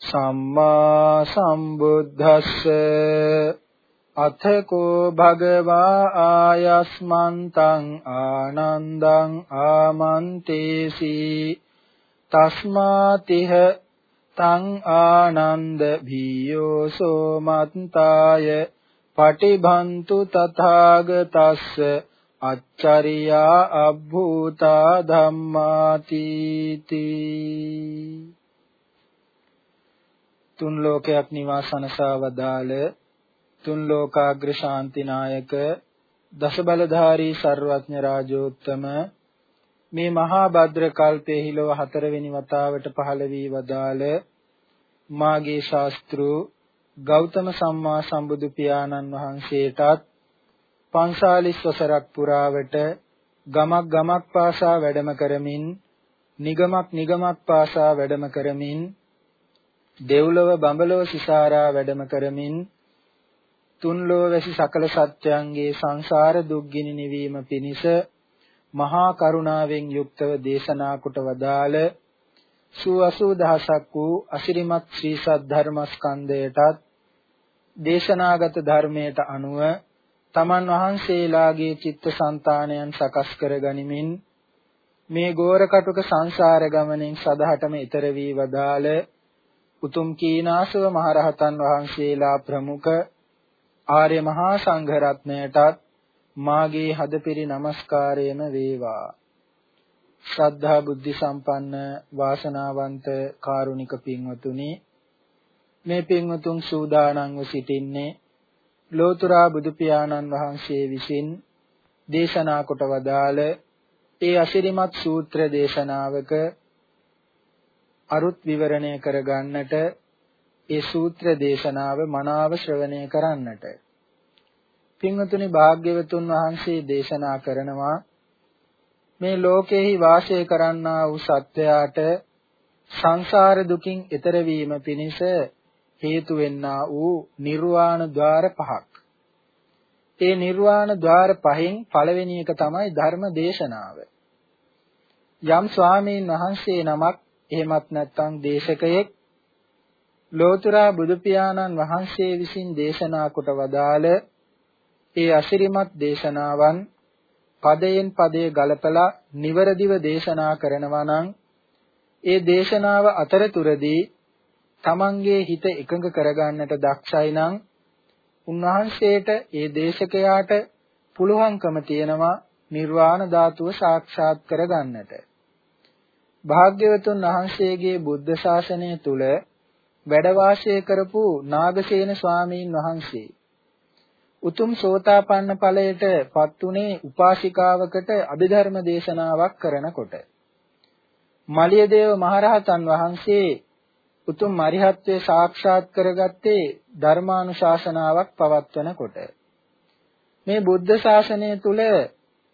සම්මා සම්බුද්දස්ස. අතකෝ භගවා ආයස්මන්තං ආනන්දං ආමන්තේසි. තස්මාතිහ තං ආනන්ද භීයෝ සෝමත්තාය පටිභන්තු තථාගතස්ස අච්චරියා අබ්භූතා ධම්මාති තුන් ලෝකයක් නිවාසනසා වදාළ තුන් ලෝකාග්‍ර ශාන්තිනායක දසබලධාරී ਸਰවඥ රාජෝත්තම මේ මහා භද්‍ර කල්පයේ හිලව හතරවෙනි වතාවට පහළ වී වදාළ මාගේ ශාස්ත්‍රු ගෞතම සම්මා සම්බුදු පියාණන් වහන්සේටත් පන්සාලිස් වසරක් පුරාවට ගමක් ගමක් පාසා වැඩම කරමින් නිගමක් නිගමක් පාසා වැඩම කරමින් දෙව්ලොව බඹලොව සිසාරා වැඩම කරමින් තුන් ලෝවැසි සකල සත්‍යයන්ගේ සංසාර දුක්ගිනි නිවීම පිණිස මහා කරුණාවෙන් යුක්තව දේශනා කොට වදාළ සූ 80 දහසක් වූ අසිරිමත් ශ්‍රී සද්ධර්මස්කන්ධයටත් දේශනාගත ධර්මයට අනුව තමන් වහන්සේලාගේ චිත්තසංතානයන් සකස් කර ගනිමින් මේ ගෝර කටුක සංසාර ගමනෙන් සදහටම ඈතර වී වදාළ උතුම් කීනාසව මහරහතන් වහන්සේලා ප්‍රමුඛ ආර්ය මහා සංඝ රත්නයටත් මාගේ හදපිරි নমස්කාරයම වේවා. ශ්‍රද්ධා බුද්ධ සම්පන්න වාසනාවන්ත කාරුණික පින්වතුනි මේ පින්වතුන් සූදානම්ව සිටින්නේ ලෝතුරා බුදු පියාණන් වහන්සේ විසින් දේශනා කොට වදාළ ඒ අසිරිමත් සූත්‍ර දේශනාවක අරුත් විවරණය කරගන්නට ඒ සූත්‍ර දේශනාව මනාව ශ්‍රවණය කරන්නට පින්වතුනි භාග්‍යවතුන් වහන්සේ දේශනා කරනවා මේ ලෝකෙහි වාසය කරන්නා වූ සත්වයාට සංසාර දුකින් ඈතර වීම පිණිස හේතු වෙන්නා වූ නිර්වාණ ద్వාර පහක් ඒ නිර්වාණ ద్వාර පහෙන් පළවෙනි එක තමයි ධර්ම දේශනාව. යම් ස්වාමීන් වහන්සේ නමක් එහෙමත් නැත්නම් දේශකයෙක් ලෝතුරා බුදු පියාණන් වහන්සේ විසින් දේශනා කොට වදාළ ඒ අසිරිමත් දේශනාවන් පදයෙන් පදේ ගලපලා නිවරදිව දේශනා කරනවා නම් ඒ දේශනාව අතරතුරදී තමන්ගේ හිත එකඟ කරගන්නට දක්ෂයි නම් උන්වහන්සේට ඒ දේශකයාට පුළුවන්කම තියෙනවා නිර්වාණ ධාතුව සාක්ෂාත් කරගන්නට. භාග්‍යවතුන් වහන්සේගේ බුද්ධ ශාසනය තුල වැඩ වාසය කරපු නාගසේන ස්වාමීන් වහන්සේ උතුම් සෝතාපන්න ඵලයට පත්ුනේ උපාසිකාවකට අභිධර්ම දේශනාවක් කරනකොට. මලියදේව මහරහතන් වහන්සේ උතුම් මරිහත්වයේ සාක්ෂාත් කරගත්තේ ධර්මානුශාසනාවක් පවත්වනකොට. මේ බුද්ධ ශාසනය තුල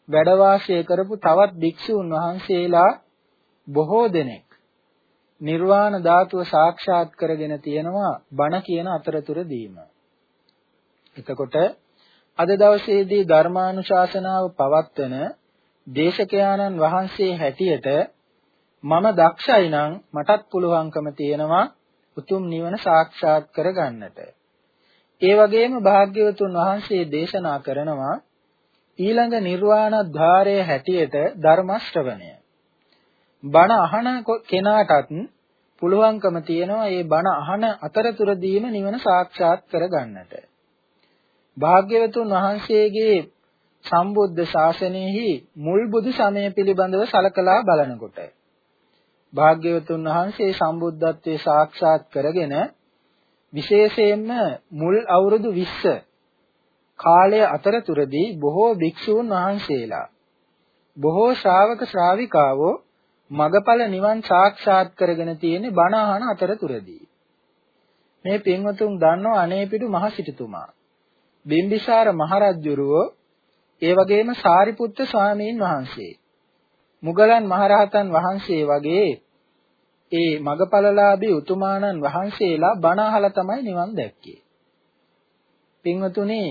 වැඩ වාසය කරපු තවත් භික්ෂුන් වහන්සේලා බොහෝ දෙනෙක් නිර්වාණ ධාතුව සාක්ෂාත් කරගෙන තියෙනවා බණ කියන අතරතුරදීම. එතකොට අද දවසේදී ධර්මානුශාසනාව පවත්වන දේශකයාණන් වහන්සේ හැටියට මම දක්ෂයි නම් මටත් පුළුවන්කම තියෙනවා උතුම් නිවන සාක්ෂාත් කරගන්නට. ඒ වගේම භාග්‍යවතුන් වහන්සේ දේශනා කරනවා ඊළඟ නිර්වාණ ධාරයේ හැටියට ධර්ම ශ්‍රවණය. බණ අහන කෙනාටත් පුළුවන්කම තියෙනවා මේ බණ අහන අතරතුරදීම නිවන සාක්ෂාත් කරගන්නට. භාග්‍යවතුන් වහන්සේගේ සම්බුද්ධ ශාසනයෙහි මුල් බුදු සමය පිළිබඳව සලකලා බලනකොට භාග්‍යවතුන් වහන්සේ සම්බුද්ධත්වයේ සාක්ෂාත් කරගෙන විශේෂයෙන්ම මුල් අවුරුදු 20 කාලය අතරතුරදී බොහෝ භික්ෂූන් වහන්සේලා බොහෝ ශ්‍රාවක ශ්‍රාවිකාවෝ මගඵල නිවන් සාක්ෂාත් කරගෙන තියෙන බණ අහන අතරතුරදී මේ පින්වතුන් දන්නව අනේපිඩු මහ සිටුතුමා බිම්බිසාර මහරජුරුවෝ ඒ වගේම සාරිපුත්ත ස්වාමීන් වහන්සේ මුගලන් මහරහතන් වහන්සේ වගේ ඒ මගපලලාභී උතුමාණන් වහන්සේලා බණ අහලා තමයි නිවන් දැක්කේ. පින්වතුනි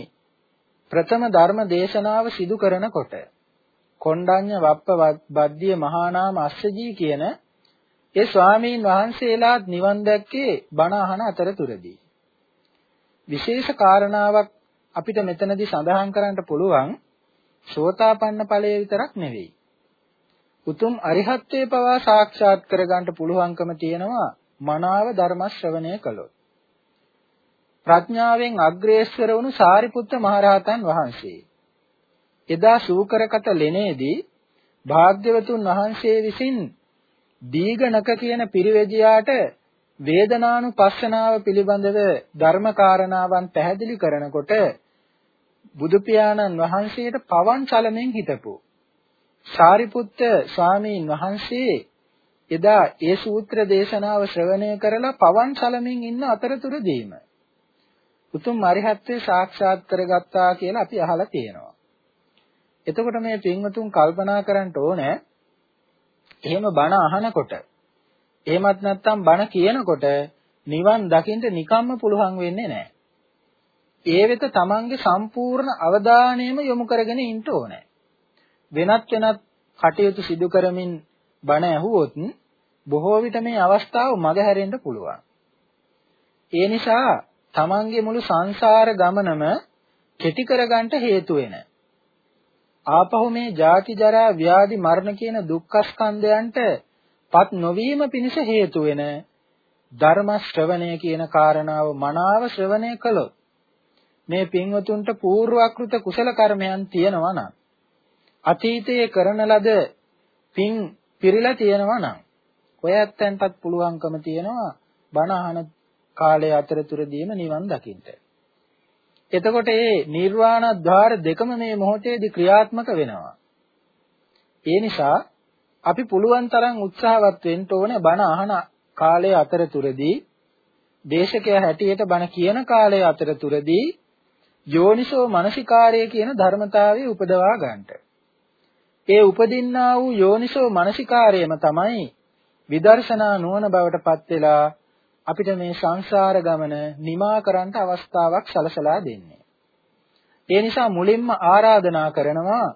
ප්‍රථම ධර්ම දේශනාව සිදු කරනකොට කොණ්ඩඤ්ඤ වප්ප බද්දිය මහානාම අස්සජී කියන ඒ ස්වාමීන් වහන්සේලාත් නිවන් දැක්කේ බණ අහන අතරතුරදී. විශේෂ කාරණාවක් අපිට මෙතනදී සඳහන් කරන්න පුළුවන් සෝතාපන්න ඵලය විතරක් නෙවෙයි. උතුම් අරිහත්ත්වේ පවා සාක්ෂාත් කරගන්න පුළුවන්කම තියෙනවා මනාව ධර්ම ශ්‍රවණය කළොත්. ප්‍රඥාවෙන් අග්‍රේස්වර වුණු සාරිපුත්ත මහරහතන් වහන්සේ එදා සූකරකත ලෙනේදී භාග්‍යවතුන් වහන්සේ විසින් දීඝනක කියන පිරිවැජියාට වේදනානුපස්සනාව පිළිබඳව ධර්ම කාරණාවන් පැහැදිලි කරනකොට බුදු පියාණන් වහන්සේට පවන් චලනෙන් හිටපු සාරිපුත්ත ස්වාමීන් වහන්සේ එදා ඒ සූත්‍ර දේශනාව ශ්‍රවණය කරලා පවන් චලමින් ඉන්න අතරතුරදීම උතුම් අරිහත්ත්වේ සාක්ෂාත් කරගත්තා කියලා අපි අහලා තියෙනවා. එතකොට මේ පින්වතුන් කල්පනා කරන්න ඕනේ එහෙම බණ අහනකොට එහෙමත් නැත්නම් බණ කියනකොට නිවන් දකින්න නිකම්ම පුළුවන් වෙන්නේ නැහැ. ඒ වෙත තමන්ගේ සම්පූර්ණ අවධානයම යොමු කරගෙන ඉන්න ඕනේ. වෙනත් වෙනත් කටයුතු සිදු කරමින් බණ ඇහුවොත් බොහෝ විට මේ අවස්ථාව මගහැරෙන්න පුළුවන්. ඒ නිසා තමන්ගේ මුළු සංසාර ගමනම කෙටි කරගන්න හේතු වෙන. ආපහු මේ ජාති ජරා ව්‍යාධි මරණ කියන දුක්ඛ ස්කන්ධයන්ට පත් නොවීම පිණිස හේතු වෙන ධර්ම ශ්‍රවණය කියන කාරණාව මනාව ශ්‍රවණය කළොත් මේ පින්වතුන්ට පූර්වක්‍ෘත කුසල කර්මයන් තියෙනවා නම් අතීතයේ කරන ලද පින් පිරීලා තියෙනවා නම් ඔය ඇත්තන්ටත් පුළුවන්කම තියෙනවා බණ අහන කාලය අතරතුරදීම නිවන් දකින්න. එතකොට මේ නිර්වාණ ద్వාර දෙකම මේ මොහොතේදී ක්‍රියාත්මක වෙනවා. ඒ නිසා අපි පුළුවන් තරම් උත්සාහවත් වෙන්න ඕනේ බණ අහන කාලය අතරතුරදී දේශකයා හැටියට බණ කියන කාලය අතරතුරදී යෝනිසෝ මනසිකාරය කියන ධර්මතාවය උපදවා ගන්නට. ඒ උපදින්නා වූ යෝනිසෝ මනසිකාරයම තමයි විදර්ශනා නුවණ බවට පත් වෙලා අපිට මේ සංසාර ගමන නිමා කරන්න අවස්ථාවක් සලසලා දෙන්නේ. ඒ නිසා මුලින්ම ආරාධනා කරනවා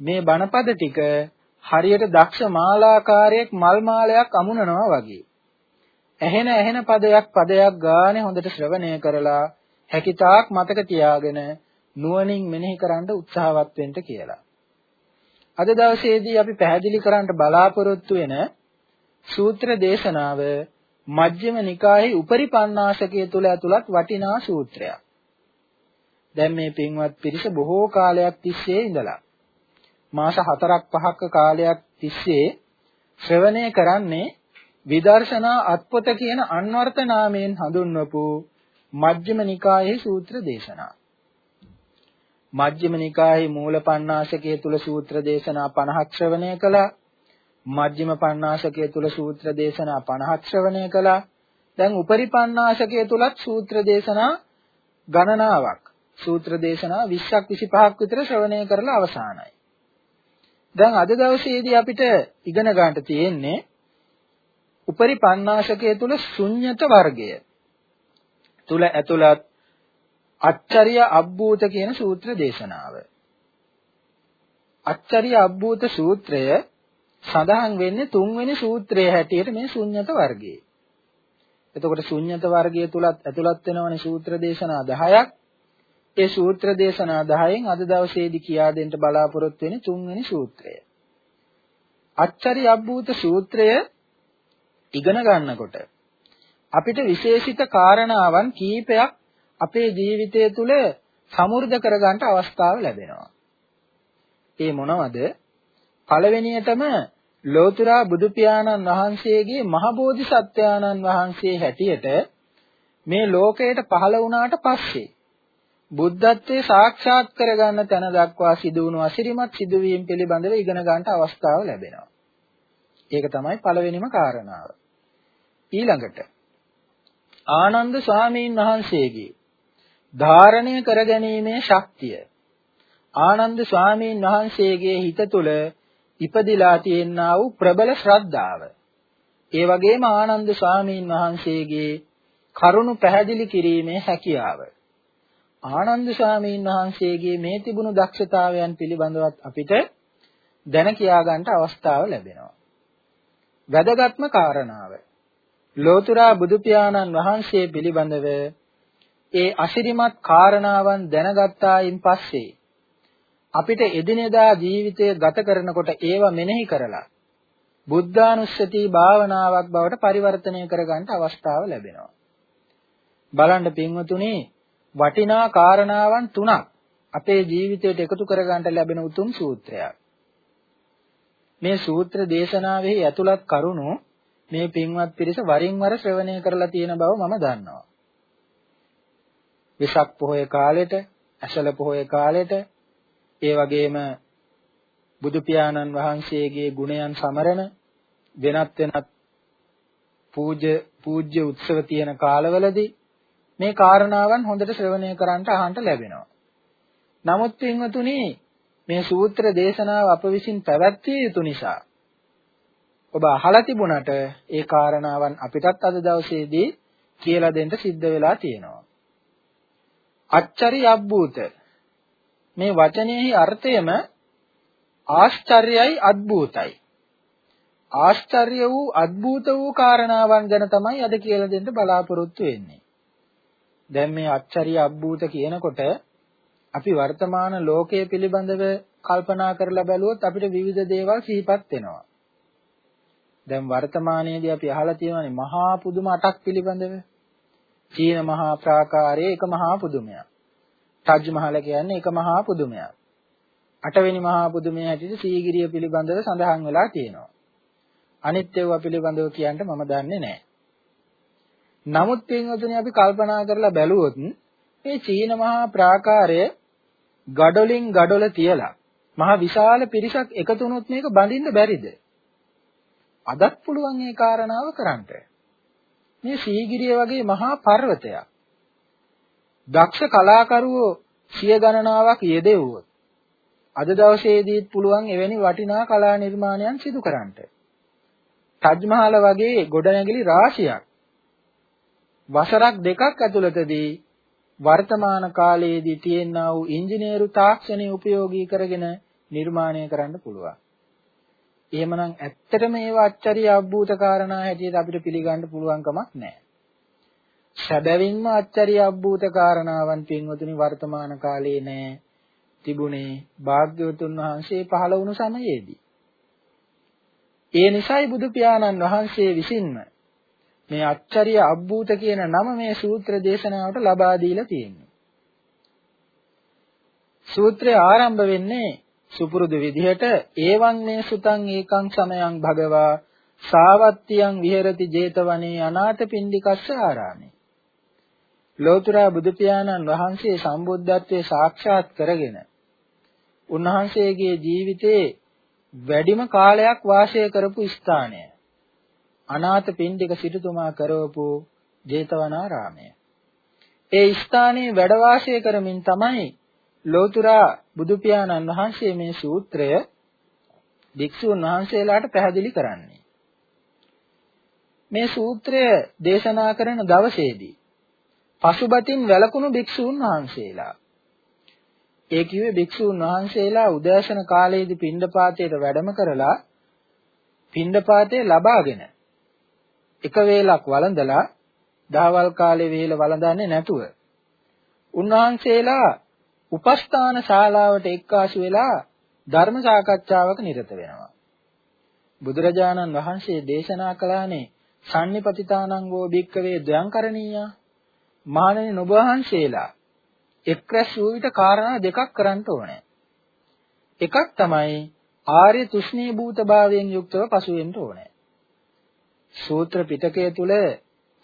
මේ බණපද ටික හරියට දක්ෂ මාලාකාරයෙක් මල් මාලයක් අමුණනවා වගේ. ඇහෙන ඇහෙන පදයක් පදයක් ගානේ හොඳට ශ්‍රවණය කරලා හැකිතාක් මතක තියාගෙන නුවණින් මෙනෙහි කරන්න උත්සාහවත් වෙන්න කියලා. අද දවසේදී අපි පැහැදිලි කරන්න බලාපොරොත්තු වෙන සූත්‍ර දේශනාව මජ්ක්‍ධිම නිකායේ උපරිපන්නාසකයේ තුල ඇතුළත් වටිනා සූත්‍රයක්. දැන් මේ පින්වත් පිරිස බොහෝ කාලයක් තිස්සේ ඉඳලා මාස 4ක් 5ක කාලයක් තිස්සේ ශ්‍රවණය කරන්නේ විදර්ශනා අත්පොත කියන අන්වර්ථ නාමයෙන් හඳුන්වපු මජ්ක්‍ධිම නිකායේ සූත්‍ර දේශනා. මජ්ක්‍ධිම නිකායේ මූල පණ්ණාසකයේ තුල සූත්‍ර දේශනා 50ක් ශ්‍රවණය කළා. මජ්ක්‍ධිම පණ්ණාසකයේ තුල සූත්‍ර දේශනා 50ක් ශ්‍රවණය කළා. දැන් උපරි පණ්ණාසකයේ තුලත් සූත්‍ර දේශනා ගණනාවක් සූත්‍ර දේශනා 20ක් 25ක් විතර ශ්‍රවණය කරලා අවසానයි. දැන් අද දවසේදී අපිට ඉගෙන ගන්නට තියෙන්නේ උපරි පණ්ණාසකයේ තුල ශුන්්‍යත වර්ගය තුල ඇතුළත් අච්චරිය අබ්බූත කියන සූත්‍ර දේශනාව. අච්චරිය අබ්බූත සූත්‍රය සඳහන් වෙන්නේ තුන්වෙනි සූත්‍රයේ හැටියට මේ ශුන්්‍යත වර්ගයේ. එතකොට ශුන්්‍යත වර්ගය තුලත් ඇතුළත් වෙනවනේ සූත්‍ර දේශනා 10ක්. ඒ සූත්‍ර දේශනා 10න් අද දවසේදී කියා දෙන්න බලාපොරොත්තු වෙන්නේ තුන්වෙනි සූත්‍රය. අච්චරිය අබ්බූත සූත්‍රය ඉගෙන ගන්නකොට අපිට විශේෂිත කාරණාවන් කීපයක් අපේ ජීවිතය තුළ සමෘද්ධ කරගන්න අවස්ථාව ලැබෙනවා. ඒ මොනවද? පළවෙනියටම ලෝතුරා බුදු පියාණන් වහන්සේගේ මහබෝධිසත්වයාණන් වහන්සේ හැටියට මේ ලෝකයට පහළ වුණාට පස්සේ බුද්ධත්වයේ සාක්ෂාත් කරගන්න තැන දක්වා සිදු වුණු අසිරිමත් සිදුවීම් පිළිබඳව ඉගෙන ගන්නට අවස්ථාව ලැබෙනවා. ඒක තමයි පළවෙනිම කාරණාව. ඊළඟට ආනන්ද ස්වාමීන් වහන්සේගේ ධාරණය කරගැනීමේ ශක්තිය ආනන්ද ස්වාමීන් වහන්සේගේ හිත තුළ ඉපදිලා තියෙනා වූ ප්‍රබල ශ්‍රද්ධාව. ඒ වගේම ආනන්ද ස්වාමීන් වහන්සේගේ කරුණු පැහැදිලි කිරීමේ හැකියාව. ආනන්ද ස්වාමීන් වහන්සේගේ මේ තිබුණු දක්ෂතාවයන් පිළිබඳවත් අපිට දැන කියා ගන්නට අවස්ථාව ලැබෙනවා. වැදගත්ම කාරණාව. ලෝතුරා බුදු පියාණන් වහන්සේ පිළිබඳව ඒ අසිරිමත් කාරණාවන් දැනගත්තායින් පස්සේ අපිට එදිනෙදා ජීවිතය ගත කරනකොට ඒව මෙනෙහි කරලා බුද්ධානුස්සති භාවනාවක් බවට පරිවර්තනය කරගන්න අවස්ථාව ලැබෙනවා. බලන්න පින්වතුනි වටිනා කාරණාවන් තුනක් අපේ ජීවිතයට එකතු කරගන්න ලැබෙන උතුම් සූත්‍රයක්. මේ සූත්‍ර දේශනාවෙහි ඇතුළත් කරුණු මේ පින්වත් පිරිස වරින් වර ශ්‍රවණය කරලා තියෙන බව මම දන්නවා. විසක් පොහොය කාලෙට, ඇසල පොහොය කාලෙට, ඒ වගේම බුදු පියාණන් වහන්සේගේ ගුණයන් සමරන වෙනත් වෙනත් පූජ්‍ය පූජ්‍ය උත්සව තියෙන කාලවලදී මේ කාරණාවන් හොඳට ශ්‍රවණය කරන්ට අහන්න ලැබෙනවා. නමුත් පින්වතුනි මේ සූත්‍ර දේශනාව අප විසින් පැවැත්විය යුතු නිසා ඔබ අහලා තිබුණට ඒ කාරණාවන් අපිටත් අද දවසේදී කියලා දෙන්න සිද්ධ වෙලා තියෙනවා. අච්චරි අබ්බූත මේ වචනයෙහි අර්ථයම ආශ්චර්යයි අద్භූතයි. ආශ්චර්ය වූ අద్භූත වූ කාරණාවන් ගැන තමයි අද කියලා දෙන්න බලාපොරොත්තු වෙන්නේ. දැන් මේ අච්චරිය අබ්බූත කියනකොට අපි වර්තමාන ලෝකයේ පිළිබඳව කල්පනා කරලා බැලුවොත් අපිට විවිධ දේවල් සිහිපත් වෙනවා. දැන් වර්තමානයේදී අපි අහලා තියෙනවානේ මහා පුදුම අටක් පිළිබඳව. චීන මහා ප්‍රාකාරයේ එක මහා පුදුමයක්. තාජ් මහල කියන්නේ එක මහා පුදුමයක්. අටවෙනි මහා පුදුමය හැටියට සීගිරිය පිළිබඳව සඳහන් වෙලා තියෙනවා. අනිත් ඒවා පිළිබඳව කියන්න මම දන්නේ නැහැ. නමුත් පින්වතුනි අපි කල්පනා කරලා බැලුවොත් මේ චීන මහා ප්‍රාකාරය ගඩොලින් ගඩොල තියලා මහා විශාල පිරිසක් එකතු වුණොත් මේක බඳින්න බැරිද? අදත් පුළුවන් ඒ කාරණාව කරන්නට. මේ සීගිරිය වගේ මහා පර්වතයක්. දක්ෂ කලාකරුවෝ සිය ගණනාවක් යෙදෙව්වොත් අද දවසේදීත් පුළුවන් එවැනි වටිනා කලා නිර්මාණයන් සිදු කරන්නට. ටජ් මහල වගේ ගොඩනැගිලි රාශියක් වසරක් දෙකක් ඇතුළතදී වර්තමාන කාලයේදී තියෙනා වූ ඉංජිනේරු තාක්ෂණය උපයෝගී කරගෙන නිර්මාණය කරන්න පුළුවන්. එහෙමනම් ඇත්තටම ඒව අච්චරිය අභූත කාරණා හැටියට අපිට පිළිගන්න පුළුවන් කමක් නැහැ. සැබවින්ම අච්චරිය අභූත කාරණාවන් පින්වතුනි වර්තමාන කාලේ නෑ තිබුණේ භාග්‍යවතුන් වහන්සේ පහළ වුණු සමයේදී. ඒ නිසයි බුදු පියාණන් වහන්සේ විසින්ම මේ අච්චරිය අබ්බූත කියන නම මේ සූත්‍ර දේශනාවට ලබා දීලා තියෙන්නේ. සූත්‍රය ආරම්භ වෙන්නේ සුපුරුදු විදිහට ඒවං මේ සුතං ඒකං සමයං භගවා සාවත්තියං විහෙරති 제තවනේ අනාථපිණ්ඩිකස්ස ආරාමේ. ලෝතර බුදු පියාණන් වහන්සේ සම්බුද්ධත්වයේ සාක්ෂාත් කරගෙන උන්වහන්සේගේ ජීවිතේ වැඩිම කාලයක් වාසය කරපු ස්ථානය. අනාථ පින්ඩික සිටුතුමා කරවපු ජේතවනාරාමය. ඒ ස්ථානයේ වැඩ වාසය කරමින් තමයි ලෝතුරා බුදු පියාණන් වහන්සේ මේ සූත්‍රය භික්ෂුන් වහන්සේලාට පැහැදිලි කරන්නේ. මේ සූත්‍රය දේශනා කරන දවසේදී පසුබතින් වැළකුණු භික්ෂුන් වහන්සේලා ඒ කිව්වේ භික්ෂුන් වහන්සේලා උදෑසන කාලයේදී පින්ඩපාතයට වැඩම කරලා පින්ඩපාතය ලබාගෙන එක වේලක් වළඳලා දහවල් කාලේ වේල වළඳන්නේ නැතුව උන්වහන්සේලා උපස්ථාන ශාලාවට එක්කාසු වෙලා ධර්ම සාකච්ඡාවක නිරත වෙනවා. බුදුරජාණන් වහන්සේ දේශනා කළානේ සම්නිපතිතානං වූ භික්කවේ දයංකරණීයා මහණෙනි නුඹ වහන්සේලා එක්රැස් වූ විට කාරණා දෙකක් කරන්න ඕනේ. එකක් තමයි ආර්ය තුෂ්ණී භූතභාවයෙන් යුක්තව පසු වෙන්න ඕනේ. සූත්‍ර පිටකය තුල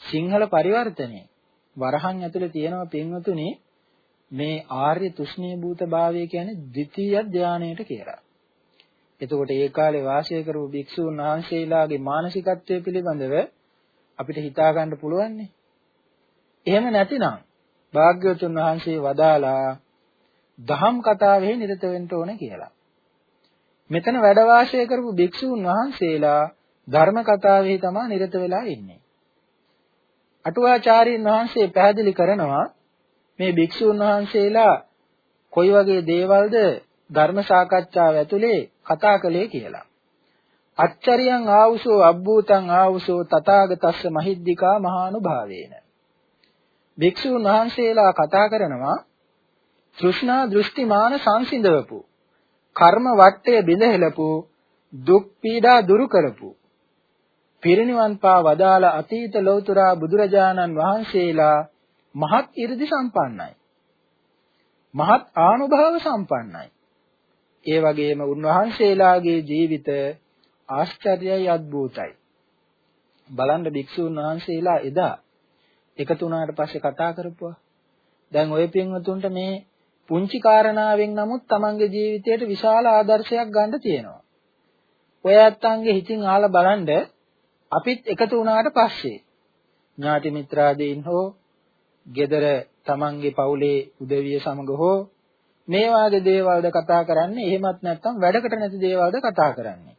සිංහල පරිවර්තනයේ වරහන් ඇතුලේ තියෙනවා පින්වතුනි මේ ආර්ය තුෂ්ණී භූතභාවය කියන්නේ ද්විතීය ධානයට කියලා. එතකොට ඒ කාලේ වාසය කරපු භික්ෂූන් වහන්සේලාගේ මානසිකත්වය පිළිබඳව අපිට හිතා ගන්න පුළුවන්නේ. එහෙම නැතිනම් භාග්‍යවතුන් වහන්සේ වදාලා දහම් කතාවෙහි නිරත වෙන්න ඕන කියලා. මෙතන වැඩ වාසය කරපු භික්ෂූන් වහන්සේලා ධර්ම කතාවෙහි තමයි නිරත වෙලා ඉන්නේ. අටුවාචාර්යින් වහන්සේ පැහැදිලි කරනවා මේ භික්ෂූන් වහන්සේලා කොයි වගේ දේවල්ද ධර්ම සාකච්ඡාව ඇතුලේ කතා කළේ කියලා. අච්චරියං ආවුසෝ අබ්බූතං ආවුසෝ තථාගතස්ස මහිද්దికා මහානුභාවේන. භික්ෂුන් වහන්සේලා කතා කරනවා තෘෂ්ණා දෘෂ්ටිමාන සංසිඳවපු කර්ම වටය බිඳහෙලපු දුක් පීඩා දුරු කරපු පිරිනිවන් පා වදාළ අතීත ලෞතර බුදුරජාණන් වහන්සේලා මහත් 이르දි සම්පන්නයි. මහත් ආනුභාව සම්පන්නයි. ඒ වගේම උන්වහන්සේලාගේ ජීවිත ආශ්චර්යයි අද්භූතයි බලන්න භික්ෂුන් වහන්සේලා එදා එකතු වුණාට පස්සේ කතා කරපුවා. දැන් ওই පින්වතුන්ට මේ පුංචි කාරණාවෙන් නමුත් Tamange ජීවිතයට විශාල ආදර්ශයක් ගන්න තියෙනවා. ඔය ඇත්තන්ගේ හිතින් අහලා බලන්න අපිත් එකතු වුණාට පස්සේ ඥාති මිත්‍රාදීන් හෝ gedara Tamange පවුලේ උදවිය සමග හෝ මේ වාගේ දේවල්ද කතා කරන්නේ එහෙමත් නැත්නම් වැඩකට නැති දේවල්ද කතා කරන්නේ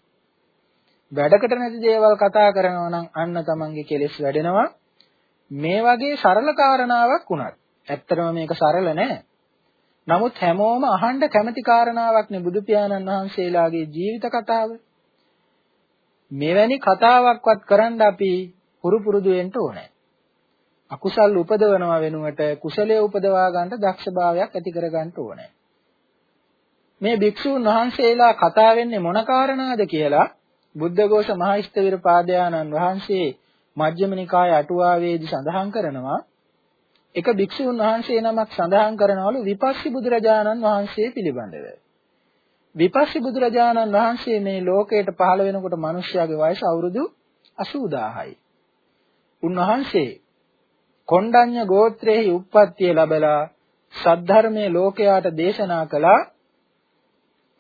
වැඩකට නැති දේවල් කතා කරනවා නම් අන්න Tamange කෙලෙස් වැඩෙනවා මේ වගේ සරල කාරණාවක් වුණත් ඇත්තටම මේක සරල නෑ නමුත් හැමෝම අහන්න කැමති කාරණාවක් නේ බුදු පියාණන් වහන්සේලාගේ ජීවිත කතාව මෙවැනි කතාවක්වත් කරන්න අපි පුරු පුරුදු වෙන්න ඕනේ. අකුසල් උපදවනවා වෙනුවට කුසලයේ උපදවා ගන්න දක්ෂභාවයක් ඇති කර ගන්න ඕනේ. මේ භික්ෂූන් වහන්සේලා කතා වෙන්නේ මොන කාරණාද කියලා බුද්ධඝෝෂ මහයිස්තවිර පාදයාණන් වහන්සේ මජ්ක්‍ධිම නිකායේ අටුවාවේදී සඳහන් කරනවා එක භික්ෂූන් වහන්සේ නමක් සඳහන් කරනවලු විපස්සී බුදුරජාණන් වහන්සේ පිළිබඳව. විපස්සී බුදුරජාණන් වහන්සේ මේ ලෝකයට පහළ වෙනකොට මිනිස්යාගේ වයස අවුරුදු 80000යි. උන්වහන්සේ කොණ්ඩඤ්ඤ ගෝත්‍රයේ උප්පත්තිය ලැබලා සද්ධර්මයේ ලෝකයාට දේශනා කළා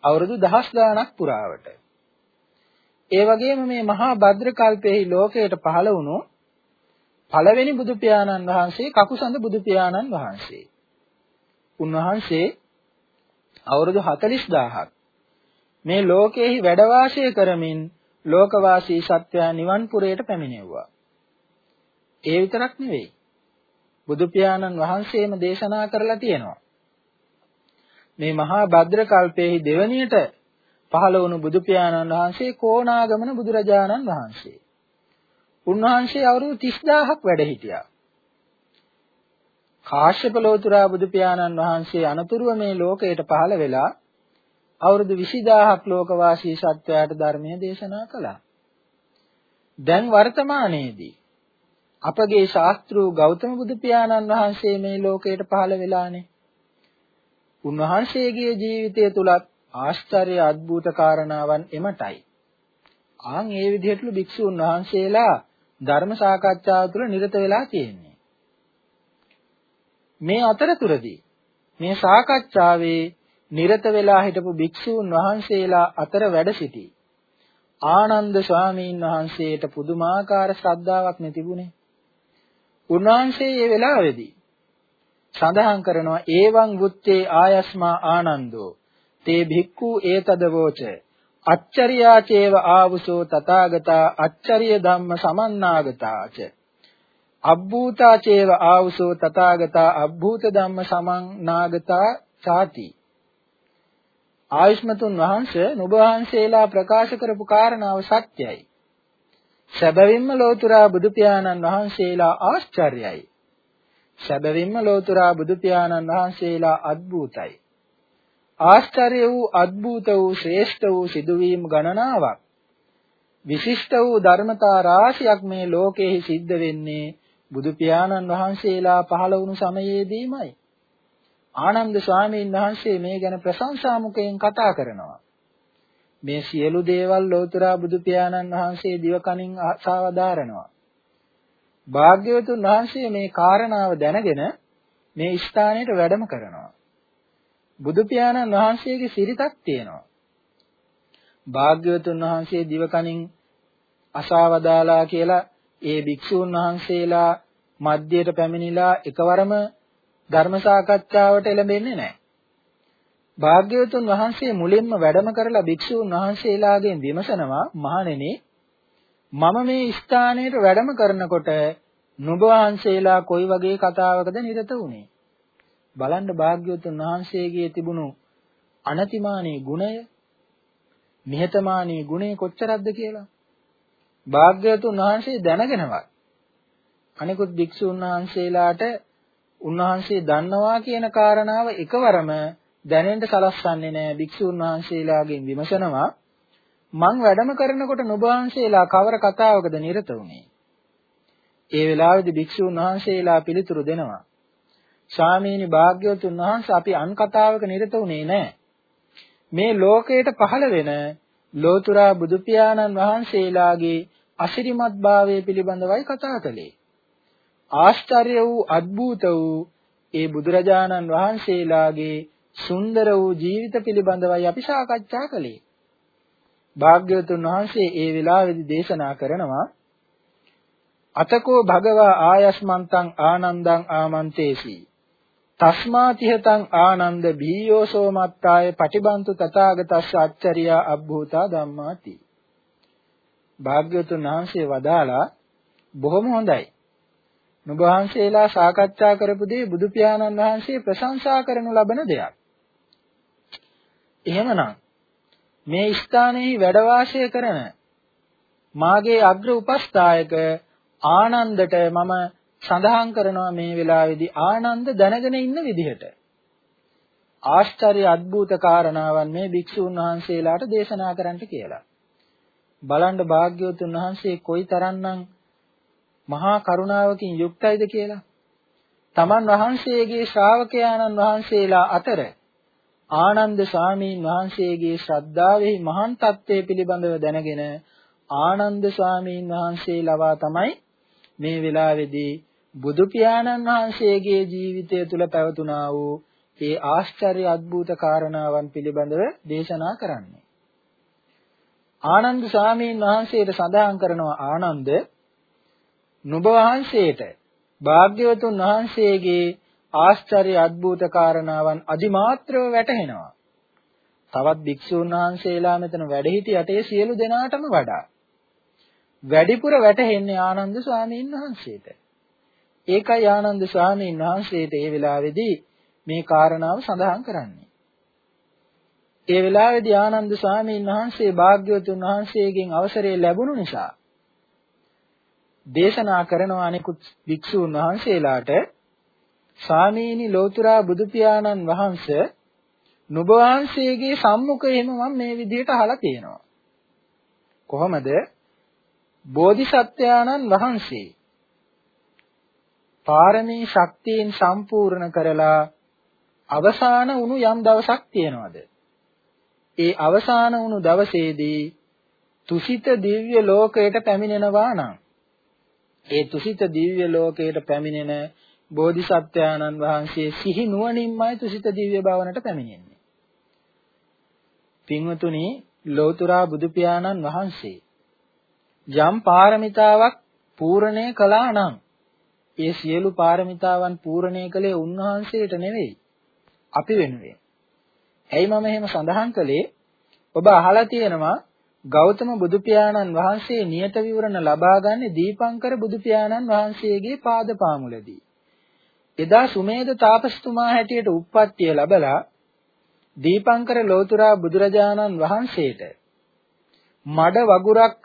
අවුරුදු දහස් ගාණක් පුරාවට. ඒ වගේම මේ මහා භද්‍ර කල්පයේ ලෝකයට පහළ වුණු පළවෙනි බුදු පියාණන් වහන්සේ කකුසඳ බුදු පියාණන් වහන්සේ. උන්වහන්සේ අවුරුදු 40000ක් මේ ලෝකෙහි වැඩ වාසය කරමින් ලෝකවාසී සත්වයා නිවන් පුරයට පැමිණෙව්වා. ඒ විතරක් නෙවෙයි. බුදු පියාණන් වහන්සේම දේශනා කරලා තියෙනවා. මේ මහා භද්‍ර කල්පයේහි දෙවණියට පහළ වුණු බුදු පියාණන් වහන්සේ කොණාගමන බුදුරජාණන් වහන්සේ. උන්වහන්සේ අවුරුදු 30000ක් වැඩ හිටියා. කාශ්‍යප ලෝතුරා බුදු පියාණන් වහන්සේ අනතුරුව මේ ලෝකයට පහළ වෙලා අවුරුදු 20000ක් ලෝකවාසී සත්වයාට ධර්මය දේශනා කළා. දැන් වර්තමානයේදී අපගේ ශාස්ත්‍රූ ගෞතම බුදු පියාණන් වහන්සේ මේ ලෝකයට පහළ වෙලානේ. උන්වහන්සේගේ ජීවිතය තුලත් ආශ්චර්ය අద్భుත කාරණාවන් එමටයි. ආන් ඒ විදිහටලු භික්ෂුන් වහන්සේලා ධර්ම සාකච්ඡාව තුළ නිරත වෙලා තියෙන්නේ. මේ අතරතුරදී මේ සාකච්ඡාවේ නිරත වෙලා හිටපු භික්ෂූන් වහන්සේලා අතර වැඩ සිටි ආනන්ද ස්වාමීන් වහන්සේට පුදුමාකාර ශ්‍රද්ධාවක් නැතිබුණේ. උන්වහන්සේ මේ වෙලාවේදී සඳහන් කරනවා ඒවං වුත්තේ ආයස්මා ආනන්දෝ තේ භික්ඛු ඒතදවෝච අච්චරියාචේව ආවුසෝ තථාගතා අච්චරිය ධම්ම සමන්නාගතාච අබ්බූතාචේව ආවුසෝ තථාගතා අබ්බූත ධම්ම සමන්නාගතා ചാති ආයුෂ්මතුන් වහන්සේ නුඹ වහන්සේලා ප්‍රකාශ කරපු කාරණාව සත්‍යයි. සැබවින්ම ලෝතුරා බුදු පියාණන් වහන්සේලා ආශ්චර්යයි. සැබවින්ම ලෝතුරා බුදු පියාණන් වහන්සේලා අద్භූතයි. ආශ්චර්ය වූ අద్භූත වූ ශ්‍රේෂ්ඨ වූ සිදුවීම් ගණනාවක් විශිෂ්ට වූ ධර්මතා රාශියක් මේ ලෝකෙහි සිද්ධ වෙන්නේ බුදු පියාණන් වහන්සේලා පහළ වුණු සමයේදීමයි. ආනන්ද ස්වාමීන් වහන්සේ මේ ගැන ප්‍රශංසා මුඛයෙන් කතා කරනවා. මේ සියලු දේවල් ලෝතර බුදු පියාණන් වහන්සේ දිවකණින් සාවදාරනවා. භාග්‍යවතුන් වහන්සේ මේ කාරණාව දැනගෙන මේ ස්ථානයට වැඩම කරනවා. බුදු පියාණන් වහන්සේගේ සිරිතක් තියෙනවා. භාග්‍යවතුන් වහන්සේ දිවකණින් අසාවදාලා කියලා ඒ භික්ෂූන් වහන්සේලා මධ්‍යයට පැමිණිලා එකවරම ධර්ම සාකච්ඡාවට එළඹෙන්නේ නැහැ. භාග්‍යවතුන් වහන්සේ මුලින්ම වැඩම කරලා භික්ෂූන් වහන්සේලාගෙන් විමසනවා මහණෙනි මම මේ ස්ථානයට වැඩම කරනකොට නුඹ වහන්සේලා කොයි වගේ කතාවකද නිරත වුනේ බලන්න භාග්‍යවතුන් වහන්සේගේ තිබුණු අනතිමානී ගුණය නිහතමානී ගුණය කොච්චරක්ද කියලා? භාග්‍යවතුන් වහන්සේ දැනගෙනවත් අනිකුත් භික්ෂුන් වහන්සේලාට උන්වහන්සේ දන්නවා කියන කාරණාව එකවරම දැනෙන්න සලස්වන්නේ නැහැ. භික්ෂුන් වහන්සේලාගෙන් විමසනවා මං වැඩම කරනකොට නුඹ වහන්සේලා කවර කතාවකද නිරත වුනේ? ඒ වෙලාවේදී භික්ෂුන් වහන්සේලා පිළිතුරු දෙනවා. ස්වාමීනි භාග්‍යවතුන් වහන්සේ අපි අන් කතාවක නිරත වුනේ නැහැ මේ ලෝකයට පහළ වෙන ලෝතුරා බුදු පියාණන් වහන්සේලාගේ අසිරිමත් භාවය පිළිබඳවයි කතා කළේ. ආශ්චර්ය වූ අద్భుත වූ ඒ බුදුරජාණන් වහන්සේලාගේ සුන්දර වූ ජීවිත පිළිබඳවයි අපි සාකච්ඡා කළේ. භාග්‍යවතුන් වහන්සේ ඒ වෙලාවේදී දේශනා කරනවා අතකෝ භගවා ආයස්මන්තං ආනන්දං ආමන්තේසි තස්මාතිහතං ආනන්ද බීයෝසෝ මත්තාය පටිබන්තු තථාගතස්ස අච්චරියා අබ්භූතා ධම්මාති. භාග්‍යවතුන් වහන්සේ වදාලා බොහොම හොඳයි. නුඹ වහන්සේලා සාකච්ඡා කරපු දේ බුදු පියාණන් වහන්සේ ප්‍රශංසා කරනු ලබන දෙයක්. එහෙමනම් මේ ස්ථානයේ වැඩ වාසය කරන මාගේ අග්‍ර උපස්ථායක ආනන්දට මම සඳහන් කරනවා මේ වෙලාවේදී ආනන්ද දැනගෙන ඉන්න විදිහට ආශ්චර්ය අద్భుත කාරණාවන් මේ භික්ෂුන් වහන්සේලාට දේශනා කරන්නට කියලා. බලන්න භාග්‍යවතුන් වහන්සේ කොයිතරම්නම් මහා කරුණාවකින් යුක්තයිද කියලා. තමන් වහන්සේගේ ශ්‍රාවකයාණන් වහන්සේලා අතර ආනන්ද ස්වාමීන් වහන්සේගේ ශ්‍රද්ධාවෙහි මහාන් තත්ත්වය පිළිබඳව දැනගෙන ආනන්ද ස්වාමීන් වහන්සේ ලවා තමයි මේ වෙලාවේදී බුදු පියාණන් වහන්සේගේ ජීවිතය තුළ පැවතුනා වූ ඒ ආශ්චර්ය අద్භූත කාරණාවන් පිළිබඳව දේශනා කරන්නේ. ආනන්ද සාමීන් වහන්සේට සඳහන් කරනවා ආනන්ද නුඹ වහන්සේට භාග්‍යවතුන් වහන්සේගේ ආශ්චර්ය අద్භූත කාරණාවන් අදිමාත්‍රව වැටහෙනවා. තවත් භික්ෂූන් වහන්සේලා මෙතන වැඩ සිටියට ඒ සියලු දෙනාටම වඩා වැඩිපුර වැටහෙන්නේ ආනන්ද ස්වාමීන් වහන්සේට. ඒකයි ආනන්ද ස්වාමීන් වහන්සේට ඒ වෙලාවේදී මේ කාරණාව සඳහන් කරන්නේ. ඒ වෙලාවේදී ආනන්ද ස්වාමීන් වහන්සේ භාග්‍යවතුන් වහන්සේගෙන් අවසරය ලැබුණු නිසා දේශනා කරනවා අනිකුත් භික්ෂූන් වහන්සේලාට ස්වාමීනි ලෝතුරා බුදු පියාණන් වහන්සේ නුඹ වහන්සේගේ සම්මුඛයෙම මම මේ විදිහට අහලා තියෙනවා. කොහොමද? බෝධිසත්වයාණන් වහන්සේ පාරමී ශක්තියෙන් සම්පූර්ණ කරලා අවසාන වුණු යම් දවසක් තියෙනවද? ඒ අවසාන වුණු දවසේදී තුසිත දිව්‍ය ලෝකයට පැමිණෙනවා නම් ඒ තුසිත දිව්‍ය ලෝකයට පැමිණෙන බෝධිසත්වයාණන් වහන්සේ සිහි නුවණින්මයි තුසිත දිව්‍ය භවනට පැමිණෙන්නේ. පින්වතුනි ලෝතුරා බුදු පියාණන් වහන්සේ යම් පාරමිතාවක් පූර්ණේ කළා නම් ඒ සියලු පාරමිතාවන් පූර්ණේ කළේ උන්වහන්සේට නෙවෙයි අපි වෙනුවෙන්. ඇයි මම එහෙම සඳහන් කළේ? ඔබ අහලා තියෙනවා ගෞතම බුදු පියාණන් වහන්සේ නියත විවරණ ලබා ගන්නේ දීපංකර බුදු පියාණන් වහන්සේගේ පාදපාමුලදී. එදා සුමේද තාපස්තුමා හැටියට උප්පත්තිය ලැබලා දීපංකර ලෝතුරා බුදුරජාණන් වහන්සේට මඩ වගුරක්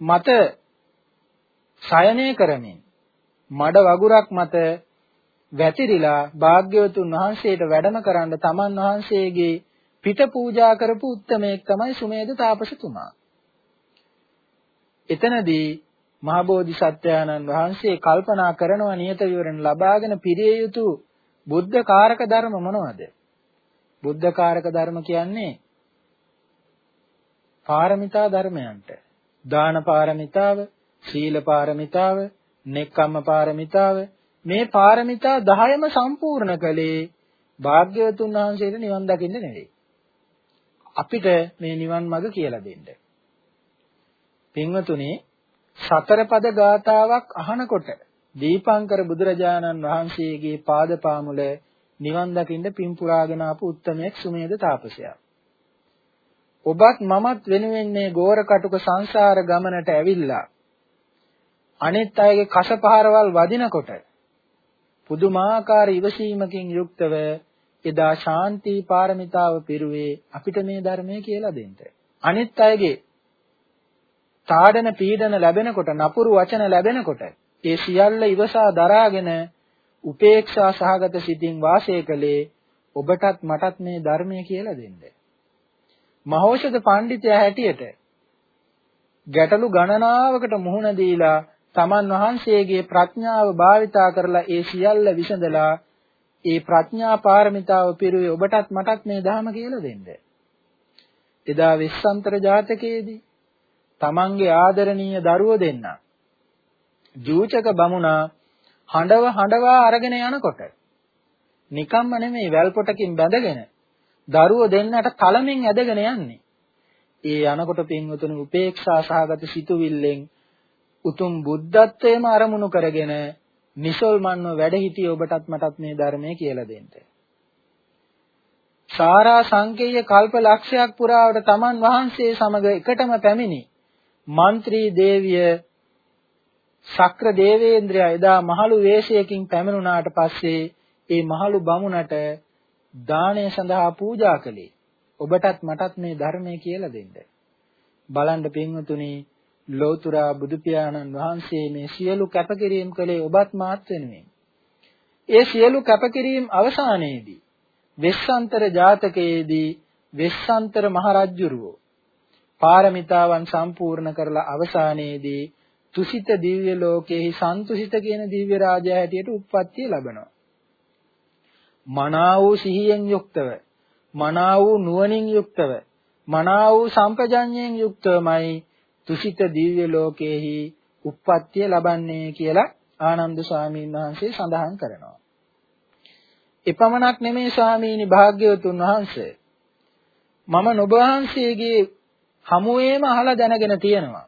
මත ශයනය කරමින් මඩ වගුරක් මත වැතිරිලා භාග්‍යවතුන් වහන්සේට වැඩම කරන්න තමන් වහන්සේගේ පිට පූජා කරපු උත්තමයෙක් තමයි සුමේද තාපසතුමා. එතනදී මහ බෝධිසත්වයාණන් වහන්සේ කල්පනා කරනවා නියත විවරණ ලබාගෙන පිරිය යුතු බුද්ධ කාරක ධර්ම මොනවද? බුද්ධ කාරක ධර්ම කියන්නේ පාරමිතා ධර්මයන්ට. දාන පාරමිතාව, සීල පාරමිතාව, නෙක්ඛම්ම පාරමිතාව මේ පාරමිතා 10ම සම්පූර්ණ කළේ භාග්‍යවතුන් වහන්සේට නිවන් දකින්න නෙවෙයි. අපිට මේ නිවන් මඟ කියලා දෙන්න. පින්වතුනි සතර පද ගාතාවක් අහනකොට දීපංකර බුදුරජාණන් වහන්සේගේ පාදපාමුල නිවන් දකින්න පින් පුරාගෙන ආපු උත්තමයෙක් සුමේද තාපසයා. ඔබත් මමත් වෙනුවෙන් මේ ගෝර කටුක සංසාර ගමනට ඇවිල්ලා අනිත් අයගේ කසපහරවල් වදිනකොට පුදුමාකාර ඉවසීමකින් යුක්තව එදා ශාන්ති පාරමිතාව පිරුවේ අපිට මේ ධර්මය කියලා දෙන්න. අනිත් අයගේ තාඩන පීඩන ලැබෙනකොට නපුරු වචන ලැබෙනකොට ඒ සියල්ල ඉවසා දරාගෙන උපේක්ෂා සහගත සිතින් වාසය කළේ ඔබටත් මටත් මේ ධර්මය කියලා දෙන්න. මහෞෂධ පඬිතයා හැටියට ගැටලු ගණනාවකට මුහුණ දීලා තමන් වහන්සේගේ ප්‍රඥාව භාවිතා කරලා ඒ සියල්ල විසඳලා ඒ ප්‍රඥා පාරමිතාව පිරුවේ ඔබටත් මටත් මේ ධර්ම කියලා දෙන්න. එදා විස්සන්තර ජාතකයේදී තමන්ගේ ආදරණීය දරුවෝ දෙන්න ජූචක බමුණා හඬව හඬවා අරගෙන යනකොට නිකම්ම නෙමෙයි වැල් පොටකින් බැඳගෙන දරුවෝ දෙන්නට තලමින් ඇදගෙන යන්නේ. ඒ යනකොට පින්වතුනි උපේක්ෂා සහගත සිතුවිල්ලෙන් උතුම් බුද්ධත්වයේම අරමුණු කරගෙන නිසල්මන්ව වැඩ හිටිය ඔබටත් මටත් මේ ධර්මය කියලා දෙන්න. සාරා සංකේය කල්ප ලක්ෂයක් පුරාවට තමන් වහන්සේ සමග එකටම පැමිණි මන්ත්‍රී දේවිය ශක්‍ර දේවේන්ද්‍රයා එදා මහලු වේශයකින් පැමිණුණාට පස්සේ ඒ මහලු බමුණට දාණය සඳහා පූජා කළේ. ඔබටත් මටත් මේ ධර්මය කියලා දෙන්න. බලන්න පින්වතුනි ලෝතුරා බුදු පියාණන් වහන්සේ මේ සියලු කැපකිරීම් කළේ ඔබත් මාත් වෙනුවෙන්. ඒ සියලු කැපකිරීම් අවසානයේදී වෙස්සන්තර ජාතකයේදී වෙස්සන්තර මහරජුරුවෝ පාරමිතාවන් සම්පූර්ණ කරලා අවසානයේදී තුසිත දිව්‍ය ලෝකයේහි සන්තුසිත කියන දිව්‍ය රාජයා හැටියට උප්පත්තිය ලබනවා. මනා වූ සිහියෙන් යුක්තව, මනා වූ නුවණින් යුක්තව, මනා වූ සම්පජඤ්ඤයෙන් යුක්තවමයි තුසිත දිව්‍ය ලෝකයේහි උප්පත්තිය ලබන්නේ කියලා ආනන්ද ස්වාමීන් වහන්සේ සඳහන් කරනවා. එපමණක් නෙමේ ස්වාමීනි භාග්‍යවතුන් වහන්සේ. මම නුඹ වහන්සේගේ හමුවේම අහලා දැනගෙන තියෙනවා.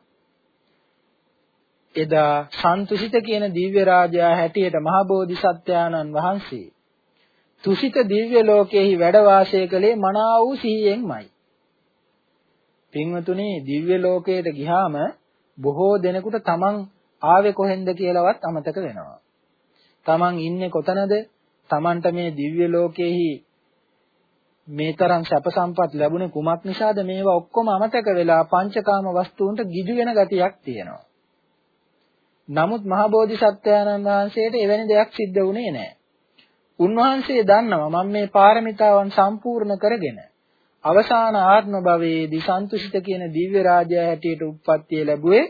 එදා සන්තුසිත කියන දිව්‍ය රාජයා හැටියට මහ බෝධිසත්වයාණන් වහන්සේ තුසිත දිව්‍ය ලෝකයේහි වැඩ වාසය කළේ මනා වූ සිහියෙන්මයි. පින්වතුනි දිව්‍ය ලෝකයට ගියාම බොහෝ දෙනෙකුට තමන් ආවේ කොහෙන්ද කියලාවත් අමතක වෙනවා. තමන් ඉන්නේ කොතනද? තමන්ට මේ දිව්‍ය ලෝකයේහි මේ තරම් සැප සම්පත් ලැබුණේ කුමක් නිසාද මේවා ඔක්කොම අමතක වෙලා පංචකාම වස්තුන්ට ගිජු වෙන ගතියක් තියෙනවා. නමුත් මහ බෝධිසත්වයන්න් වහන්සේට එවැනි දෙයක් සිද්ධ වුණේ නැහැ. උන්වහන්සේ දන්නවා මම මේ පාරමිතාවන් සම්පූර්ණ කරගෙන අවසාන ආත්ම භවයේදී සන්තුෂිත කියන දිව්‍ය රාජයා හැටියට උප්පත්තිය ලැබුවේ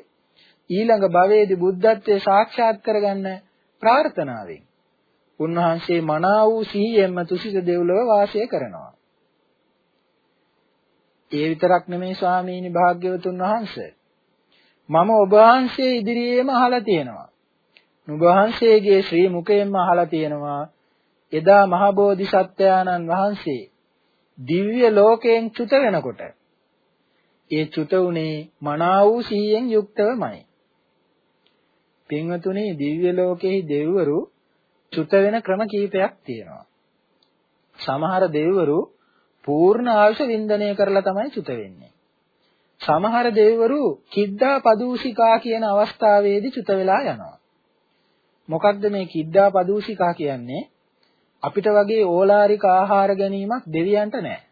ඊළඟ භවයේදී බුද්ධත්වයේ සාක්ෂාත් කරගන්න ප්‍රාර්ථනාවෙන්. උන්වහන්සේ මනා වූ සිහියෙන්ම තුසිත දෙව්ලොව වාසය කරනවා. ඒ විතරක් නෙමේ ස්වාමීනි භාග්‍යවතුන් වහන්සේ. මම ඔබ වහන්සේ ඉදිරියේම අහලා තියෙනවා. නුඹ වහන්සේගේ ශ්‍රී මුඛයෙන්ම අහලා තියෙනවා. එදා මහ බෝධිසත්වයාණන් වහන්සේ දිව්‍ය ලෝකයෙන් චුත වෙනකොට ඒ චුත උනේ මනා වූ සිහියෙන් යුක්තවමයි. පින්වතුනි දිව්‍ය ලෝකෙහි දෙවිවරු චුත වෙන ක්‍රම කීපයක් තියෙනවා. සමහර දෙවිවරු පූර්ණ ආයුෂ වින්දනය කරලා තමයි චුත වෙන්නේ. සමහර දෙවිවරු කිද්දා පදූසිකා කියන අවස්ථාවේදී චුත වෙලා යනවා. මොකක්ද මේ කිද්දා පදූසිකා කියන්නේ? අපිට වගේ ඕලාරික ආහාර ගැනීමක් දෙවියන්ට නැහැ.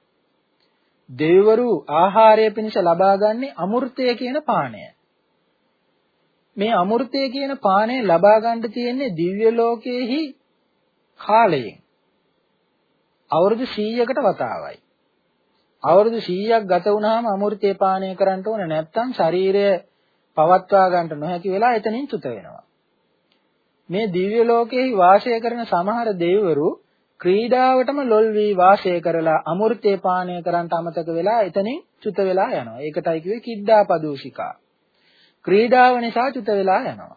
දෙවිවරු ආහාරය පිණිස ලබාගන්නේ අමෘතය කියන පානය. මේ අමෘතය කියන පානය ලබා ගන්න තියෙන්නේ දිව්‍ය ලෝකයේහි කාලයෙන්. අවුරුදු 100කට වතාවයි. අවුරුදු 100ක් ගත වුණාම අමෘතය පානය කරන්න ඕන නැත්නම් ශරීරය පවත්වා ගන්නට නොහැකි වෙලා එතනින් චුත වෙනවා. මේ දිව්‍ය ලෝකයේ වාසය කරන සමහර දෙවිවරු ක්‍රීඩාවටම ලොල් වී වාසය කරලා අමෘතේ පානය කරන්ට අමතක වෙලා එතනින් චුත වෙලා යනවා. ඒකටයි කිව්වේ කිද්දාපදූෂිකා. ක්‍රීඩාව නිසා චුත වෙලා යනවා.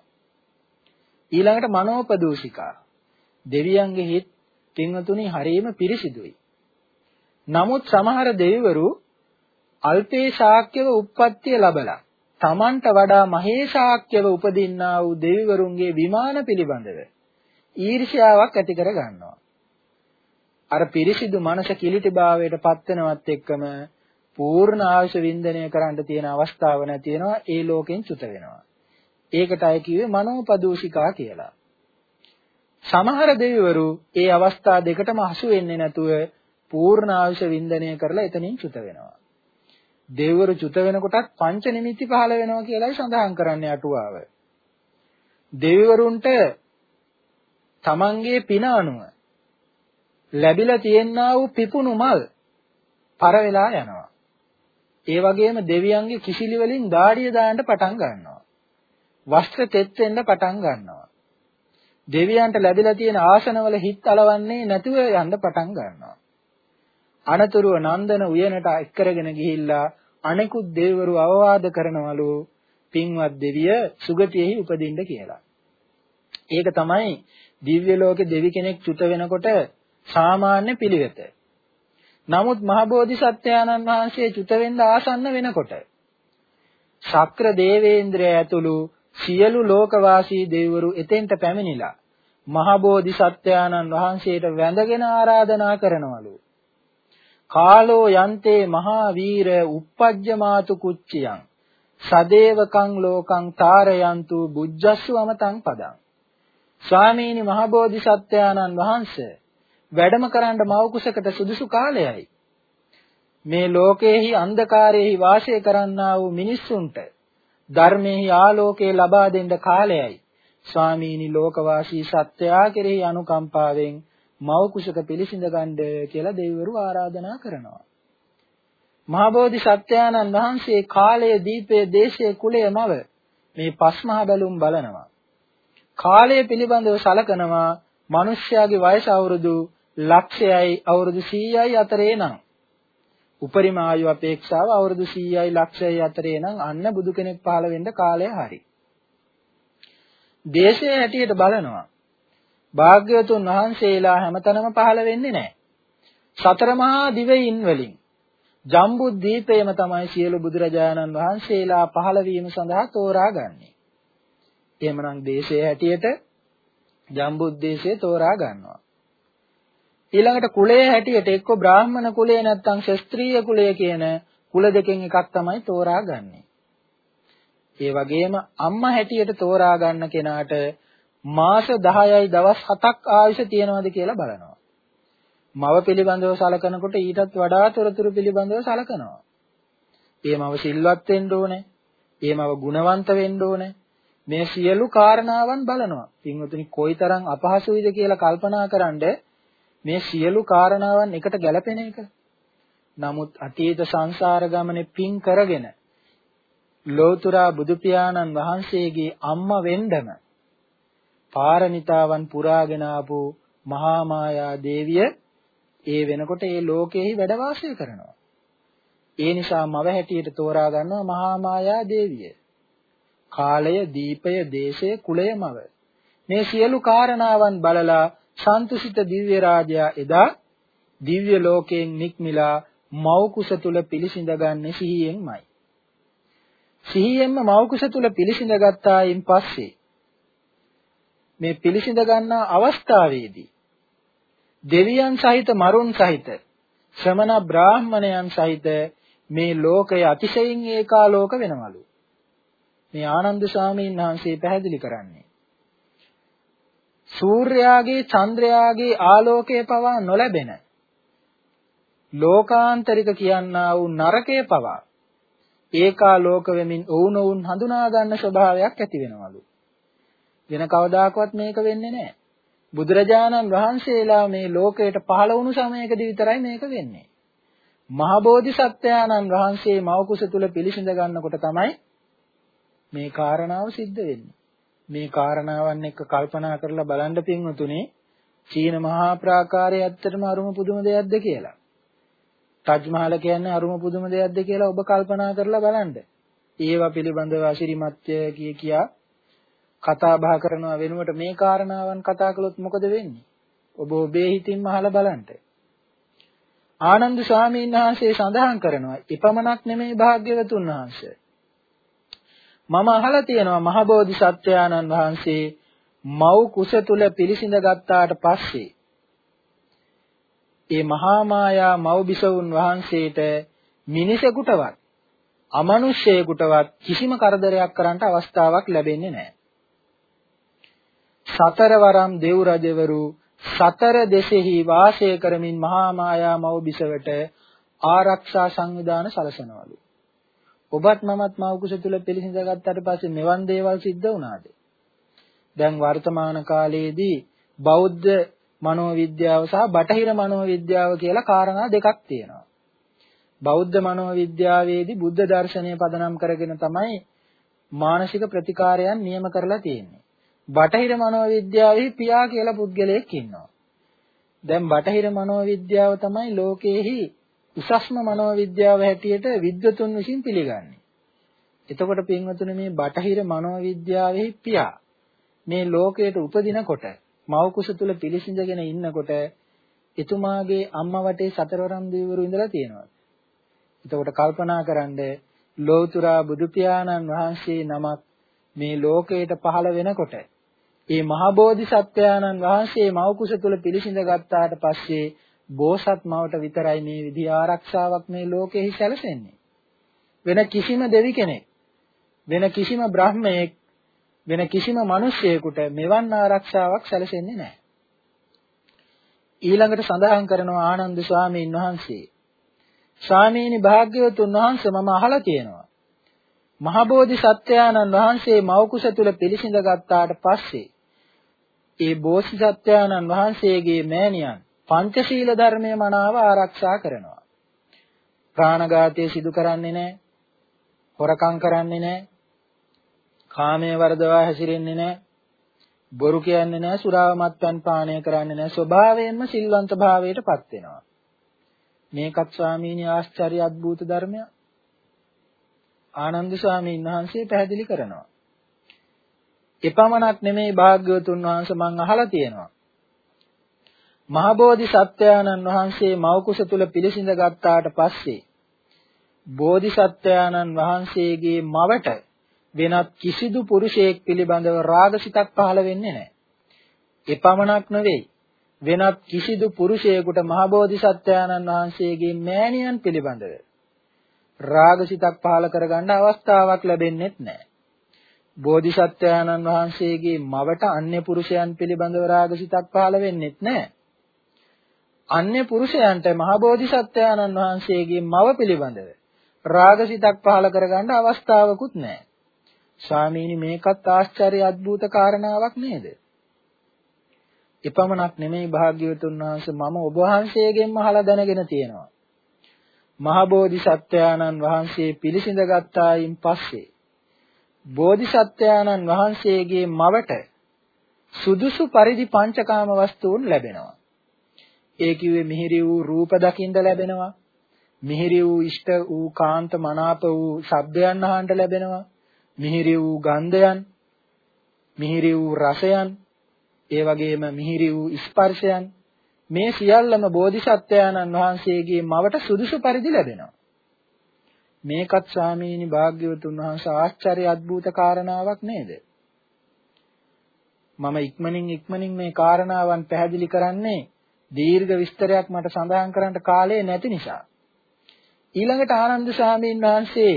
ඊළඟට මනෝපදූෂිකා. දෙවියන්ගේ හිත් පින්වතුනි හරීම පිරිසිදුයි. නමුත් සමහර දෙවිවරු අල්පේ ශාක්‍යව උප්පත්තිය ලැබලා තමන්ට වඩා මහේශාක්‍යව උපදින්නා වූ දෙවිවරුන්ගේ විමාන පිළිබඳව ඊර්ෂ්‍යාවක් ඇති කර ගන්නවා. අර පිරිසිදු මනස කිලිටිභාවයට පත්වෙනවත් එක්කම පූර්ණ ආයුෂ වින්දනය කරන්න තියෙන අවස්ථාව නැති වෙනවා ඒ ලෝකෙන් චුත වෙනවා. ඒකට අය කිව්වේ මනෝපදූෂිකා කියලා. සමහර දෙවිවරු ඒ අවස්ථා දෙකටම හසු වෙන්නේ නැතුව පූර්ණ ආයුෂ වින්දනය කරලා එතනින් චුත වෙනවා. දෙවිවරු චුත වෙනකොටත් පංච නිමිති පහළ වෙනවා කියලායි සඳහන් කරන්නේ අටුවාව. දෙවිවරුන්ට තමන්ගේ පින අනුව ලැබිලා තියෙනා වූ පිපුණු මල් පර වෙලා යනවා. ඒ වගේම දෙවියන්ගේ කිසිලි වලින් දාඩිය දාන්න පටන් ගන්නවා. වස්ත්‍ර තෙත් වෙන්න පටන් ගන්නවා. දෙවියන්ට ලැබිලා තියෙන ආසනවල හිත් අලවන්නේ නැතුව යන්න පටන් ගන්නවා. අනතුරුව නන්දන උයනට එක්කරගෙන ගිහිල්ලා අනෙකුත් දෙවිවරු අවවාද කරනවලු පින්වත් දෙවිය සුගතියෙහි උපදින්න කියලා. ඒක තමයි දිව්‍ය ලෝකේ දෙවි කෙනෙක් චුත වෙනකොට සාමාන්‍ය පිළිවෙත. නමුත් මහබෝධිසත්වයාණන් වහන්සේ චුත වෙන්න ආසන්න වෙනකොට ශක්‍ර දේවේන්ද්‍රය ඇතුළු සියලු ලෝකවාසී දෙවිවරු එතෙන්ට පැමිණිලා මහබෝධිසත්වයාණන් වහන්සේට වැඳගෙන ආරාධනා කරනවලු. කාලෝ යන්තේ මහා වීර uppajjamaatu කුච්චියං සදේවකං ලෝකං තාරයන්තු බුද්ධස්සු අමතං පදං ස්වාමීනි මහබෝධිසත්වයාණන් වහන්සේ වැඩම කරන්න මව කුසකට සුදුසු කාලයයි. මේ ලෝකයේහි අන්ධකාරයේහි වාසය කරන්නා වූ මිනිස්සුන්ට ධර්මයේහි ආලෝකය ලබා දෙන්න කාලයයි. ස්වාමීනි ලෝකවාසී සත්‍යයා කෙරෙහි අනුකම්පාවෙන් මව කුසක පිළිසිඳ ගන්න කියලා දෙවිවරු ආරාධනා කරනවා. මහබෝධි සත්‍යානන් වහන්සේ කාලයේ දීපයේ දේශයේ කුලයේ මව මේ පස්මහා බැලුම් බලනවා. කාලය පිළිබඳව සලකනවා මිනිස්යාගේ වයස අවුරුදු ලක්ෂයයි අවුරුදු 100යි අතරේ නම් උපරිම ආයු අපේක්ෂාව අවුරුදු 100යි ලක්ෂයයි අතරේ නම් අන්න බුදු කෙනෙක් පහළ වෙන්න කාලය හරි. දේශයේ හැටියට බලනවා. භාග්‍යවතුන් වහන්සේලා හැමතැනම පහළ වෙන්නේ නැහැ. සතර මහා දිවයින් වලින් ජම්බුද්දීපයම තමයි සියලු බුදුරජාණන් වහන්සේලා පහළ වීම සඳහා තෝරාගන්නේ. එහෙමනම් දේශයේ හැටියට ජම්බුද්දේශය තෝරා ගන්නවා. ඊළඟට කුලයේ හැටියට එක්ක බ්‍රාහ්මණ කුලය නැත්නම් ශස්ත්‍රීය කුලය කියන කුල දෙකෙන් එකක් තමයි තෝරාගන්නේ. ඒ වගේම අම්මා හැටියට තෝරා ගන්න කෙනාට මාස 10යි දවස් 7ක් ආයුෂ තියනවාද කියලා බලනවා. මව පිළිබඳව සලකනකොට ඊටත් වඩා තොරතුරු පිළිබඳව සලකනවා. ඒ මව සිල්වත් වෙන්න ඕනේ. ඒ මව ගුණවන්ත වෙන්න ඕනේ. මේ සියලු කාරණාවන් බලනවා. පින්වතුනි කොයිතරම් අපහසුයිද කියලා කල්පනා කරන්නේ මේ සියලු කාරණාවන් එකට ගැලපෙන එක. නමුත් අතීත සංසාර ගමනේ පින් කරගෙන ලෝතුරා බුදු පියාණන් වහන්සේගේ අම්මා වෙන්නම පාරමිතාවන් පුරාගෙන ආපු මහා මායා දේවිය ඒ වෙනකොට ඒ ලෝකෙහි වැඩ වාසය කරනවා. ඒ නිසා මව හැටියට තෝරා ගන්නවා මහා මායා දේවිය. කාලය, දීපය, දේශය, කුලය මව. මේ සියලු කාරණාවන් බලලා සන්තුසිත දිව්‍ය රාජයා එදා දිව්‍ය ලෝකයෙන් නික්මිලා මව් කුස තුල පිළිසිඳගන්නේ සිහියෙන්මයි. සිහියෙන්ම මව් කුස තුල පිළිසිඳගත්තායින් පස්සේ මේ පිළිසිඳ ගන්නා අවස්ථාවේදී දෙවියන් සහිත මරුන් සහිත ශ්‍රමණ බ්‍රාහ්මණයන් සහිත මේ ලෝකය අතිශයින් ඒකාලෝක වෙනවලු. මේ ආනන්ද ස්වාමීන් වහන්සේ පැහැදිලි කරන්නේ. සූර්යාගේ චන්ද්‍රයාගේ ආලෝකය පවා නොලැබෙන ලෝකාන්තරික කියන්නා වූ නරකය පවා ඒකාලෝක වෙමින් ඔවුනොවුන් හඳුනා ගන්න ස්වභාවයක් ඇති වෙනවලු. වෙන කවදාකවත් මේක වෙන්නේ නැහැ. බුදුරජාණන් වහන්සේලා මේ ලෝකයට පහළ වුණු සමයකදී විතරයි මේක වෙන්නේ. මහ බෝධිසත්වයාණන් වහන්සේ මව කුස තුල පිළිසිඳ ගන්නකොට තමයි මේ කාරණාව සිද්ධ වෙන්නේ. මේ කාරණාවන් එක්ක කල්පනා කරලා බලන්න පින්වතුනේ චීන මහා ප්‍රාකාරය ඇත්තටම අරුම පුදුම දෙයක්ද කියලා. ටජ් මහල කියන්නේ අරුම පුදුම දෙයක්ද කියලා ඔබ කල්පනා කරලා බලන්න. ඒවා පිළිබඳව අසිරිමත්ය කිය කියා කතා බහ කරනවා වෙනුවට මේ කාරණාවන් කතා කළොත් මොකද වෙන්නේ? ඔබ ඔබේ හිතින්ම අහලා බලන්න. ආනන්ද ස්වාමීන් වහන්සේ සඳහන් කරනවා "ඉපමණක් නෙමෙයි භාග්‍යවතුන් වහන්සේ. මම අහලා තියෙනවා මහබෝධි සත්වයාණන් වහන්සේ මව් කුස තුල පිළිසිඳ ගත්තාට පස්සේ ඒ මහා මායා මව් බිසවුන් වහන්සේට මිනිසෙකුටවත් අමනුෂ්‍යයෙකුටවත් කිසිම කරදරයක් කරන්න අවස්ථාවක් ලැබෙන්නේ නැහැ. සතරවරම් දෙව් රජවරු සතර දෙසෙහි වාසය කරමින් මහා මායා මව් බිසවට ආරක්ෂා සංවිධාන සලසනවලු. ඔබත් මමත් මව් කුස තුල පිළිසිඳ ගත්තට පස්සේ මෙවන් දේවල් සිද්ධ වුණාද? දැන් වර්තමාන කාලයේදී බෞද්ධ මනෝවිද්‍යාව සහ බටහිර මනෝවිද්‍යාව කියලා කාරණා දෙකක් තියෙනවා. බෞද්ධ මනෝවිද්‍යාවේදී බුද්ධ දර්ශනය පදනම් කරගෙන තමයි මානසික ප්‍රතිකාරයන් නියම කරලා තියෙන්නේ. බටහිර මනෝවිද්‍යාවේ පියා කියලා පුද්ගලයෙක් ඉන්නවා. දැන් බටහිර මනෝවිද්‍යාව තමයි ලෝකයේහි උසස්ම මනෝවිද්‍යාව හැටියට විද්වතුන් විසින් පිළිගන්නේ. එතකොට පින්වතුනි මේ බටහිර මනෝවිද්‍යාවේ පියා මේ ලෝකයට උපදිනකොට මව කුස තුල පිළිසිඳගෙන ඉන්නකොට එතුමාගේ අම්මා වටේ සතරවරම් දෙවිවරු ඉඳලා තියෙනවා. එතකොට කල්පනා කරන්ද ලෝතුරා බුදු පියාණන් වහන්සේ නමක් මේ ලෝකයට පහළ වෙනකොට ඒ මහා බෝධිසත්වයාණන් වහන්සේ මව කුස තුල පිළිසිඳ ගත්තාට පස්සේ බෝසත් මවට විතරයි මේ විදි ආරක්ෂාවක් මේ ලෝකෙහි සැලසෙන්නේ. වෙන කිසිම දෙවි කෙනෙක් වෙන කිසිම බ්‍රහ්මයෙක් වෙන කිසිම මිනිසෙකුට මෙවන් ආරක්ෂාවක් සැලසෙන්නේ නැහැ. ඊළඟට සඳහන් කරනවා ආනන්ද ස්වාමීන් වහන්සේ. ස්වාමීනි භාග්‍යවතුන් වහන්සේ මම අහලා තියෙනවා. මහබෝධි සත්වයාණන් වහන්සේ මව කුස තුල පිළිසිඳ ගත්තාට පස්සේ ඒ බෝසත්ත්වයාණන් වහන්සේගේ මෑණියන් පංචශීල ධර්මයේ මනාව ආරක්ෂා කරනවා. ප්‍රාණඝාතය සිදු කරන්නේ නැහැ. හොරකම් කරන්නේ නැහැ. කාමයේ වර්ධවා හැසිරෙන්නේ නැහැ. බොරු කියන්නේ නැහැ, සුරාව මත්පැන් පානය කරන්නේ නැහැ. ස්වභාවයෙන්ම සිල්වන්ත භාවයටපත් වෙනවා. මේකත් ස්වාමීනි ආශ්චර්ය අద్భుත ධර්මයක්. ආනන්ද ස්වාමීන් වහන්සේ පැහැදිලි කරනවා. එපමණක් නෙමෙයි භාග්‍යවතුන් වහන්සේ මං අහලා තියෙනවා. මහබෝධි සත්වයාණන් වහන්සේ මව කුස තුල පිළිසිඳ ගත්තාට පස්සේ බෝධිසත්වයාණන් වහන්සේගේ මවට වෙනත් කිසිදු පුරුෂයෙක් පිළිබඳව රාගසිතක් පහළ වෙන්නේ නැහැ. එපමණක් නෙවෙයි වෙනත් කිසිදු පුරුෂයෙකුට මහබෝධිසත්වයාණන් වහන්සේගේ මෑණියන් පිළිබඳව රාගසිතක් පහළ කරගන්න අවස්ථාවක් ලැබෙන්නේ නැහැ. බෝධිසත්වයාණන් වහන්සේගේ මවට අන්‍ය පුරුෂයන් පිළිබඳව රාගසිතක් පහළ වෙන්නේත් නැහැ. අන්‍ය පුරුෂයන්ට මහ බෝධිසත්වයාණන් වහන්සේගේ මව පිළිබඳව රාගසිතක් පහළ කරගන්න අවස්ථාවකුත් නැහැ. ස්වාමීනි මේකත් ආශ්චර්ය අద్భుත කාරණාවක් නේද? එපමණක් නෙමෙයි භාග්‍යවතුන් වහන්සේ මම ඔබ වහන්සේගෙන්ම අහලා දැනගෙන තියෙනවා. මහ බෝධිසත්වයාණන් වහන්සේ පිළිසිඳ ගත්තායින් පස්සේ බෝධිසත්වයාණන් වහන්සේගේ මවට සුදුසු පරිදි පංචකාම වස්තුන් ලැබෙනවා. ඒ කිව්වේ මිහිරි වූ රූප දකින්න ලැබෙනවා. මිහිරි වූ ඉෂ්ට වූ කාන්ත මනාප වූ ශබ්දයන් අහන්න ලැබෙනවා. මිහිරි වූ ගන්ධයන්, මිහිරි වූ රසයන්, ඒ වගේම මිහිරි වූ ස්පර්ශයන් මේ සියල්ලම බෝධිසත්වයාණන් වහන්සේගේ මවට සුදුසු පරිදි ලැබෙනවා. මේකත් ස්වාමීනි භාග්‍යවතුන් වහන්සේ ආශ්චර්ය අద్భుත කාරණාවක් නේද? මම ඉක්මනින් ඉක්මනින් මේ කාරණාවන් පැහැදිලි කරන්නේ දීර්ඝ විස්තරයක් මට සඳහන් කරන්න කාලය නැති නිසා. ඊළඟට ආනන්ද ස්වාමීන් වහන්සේ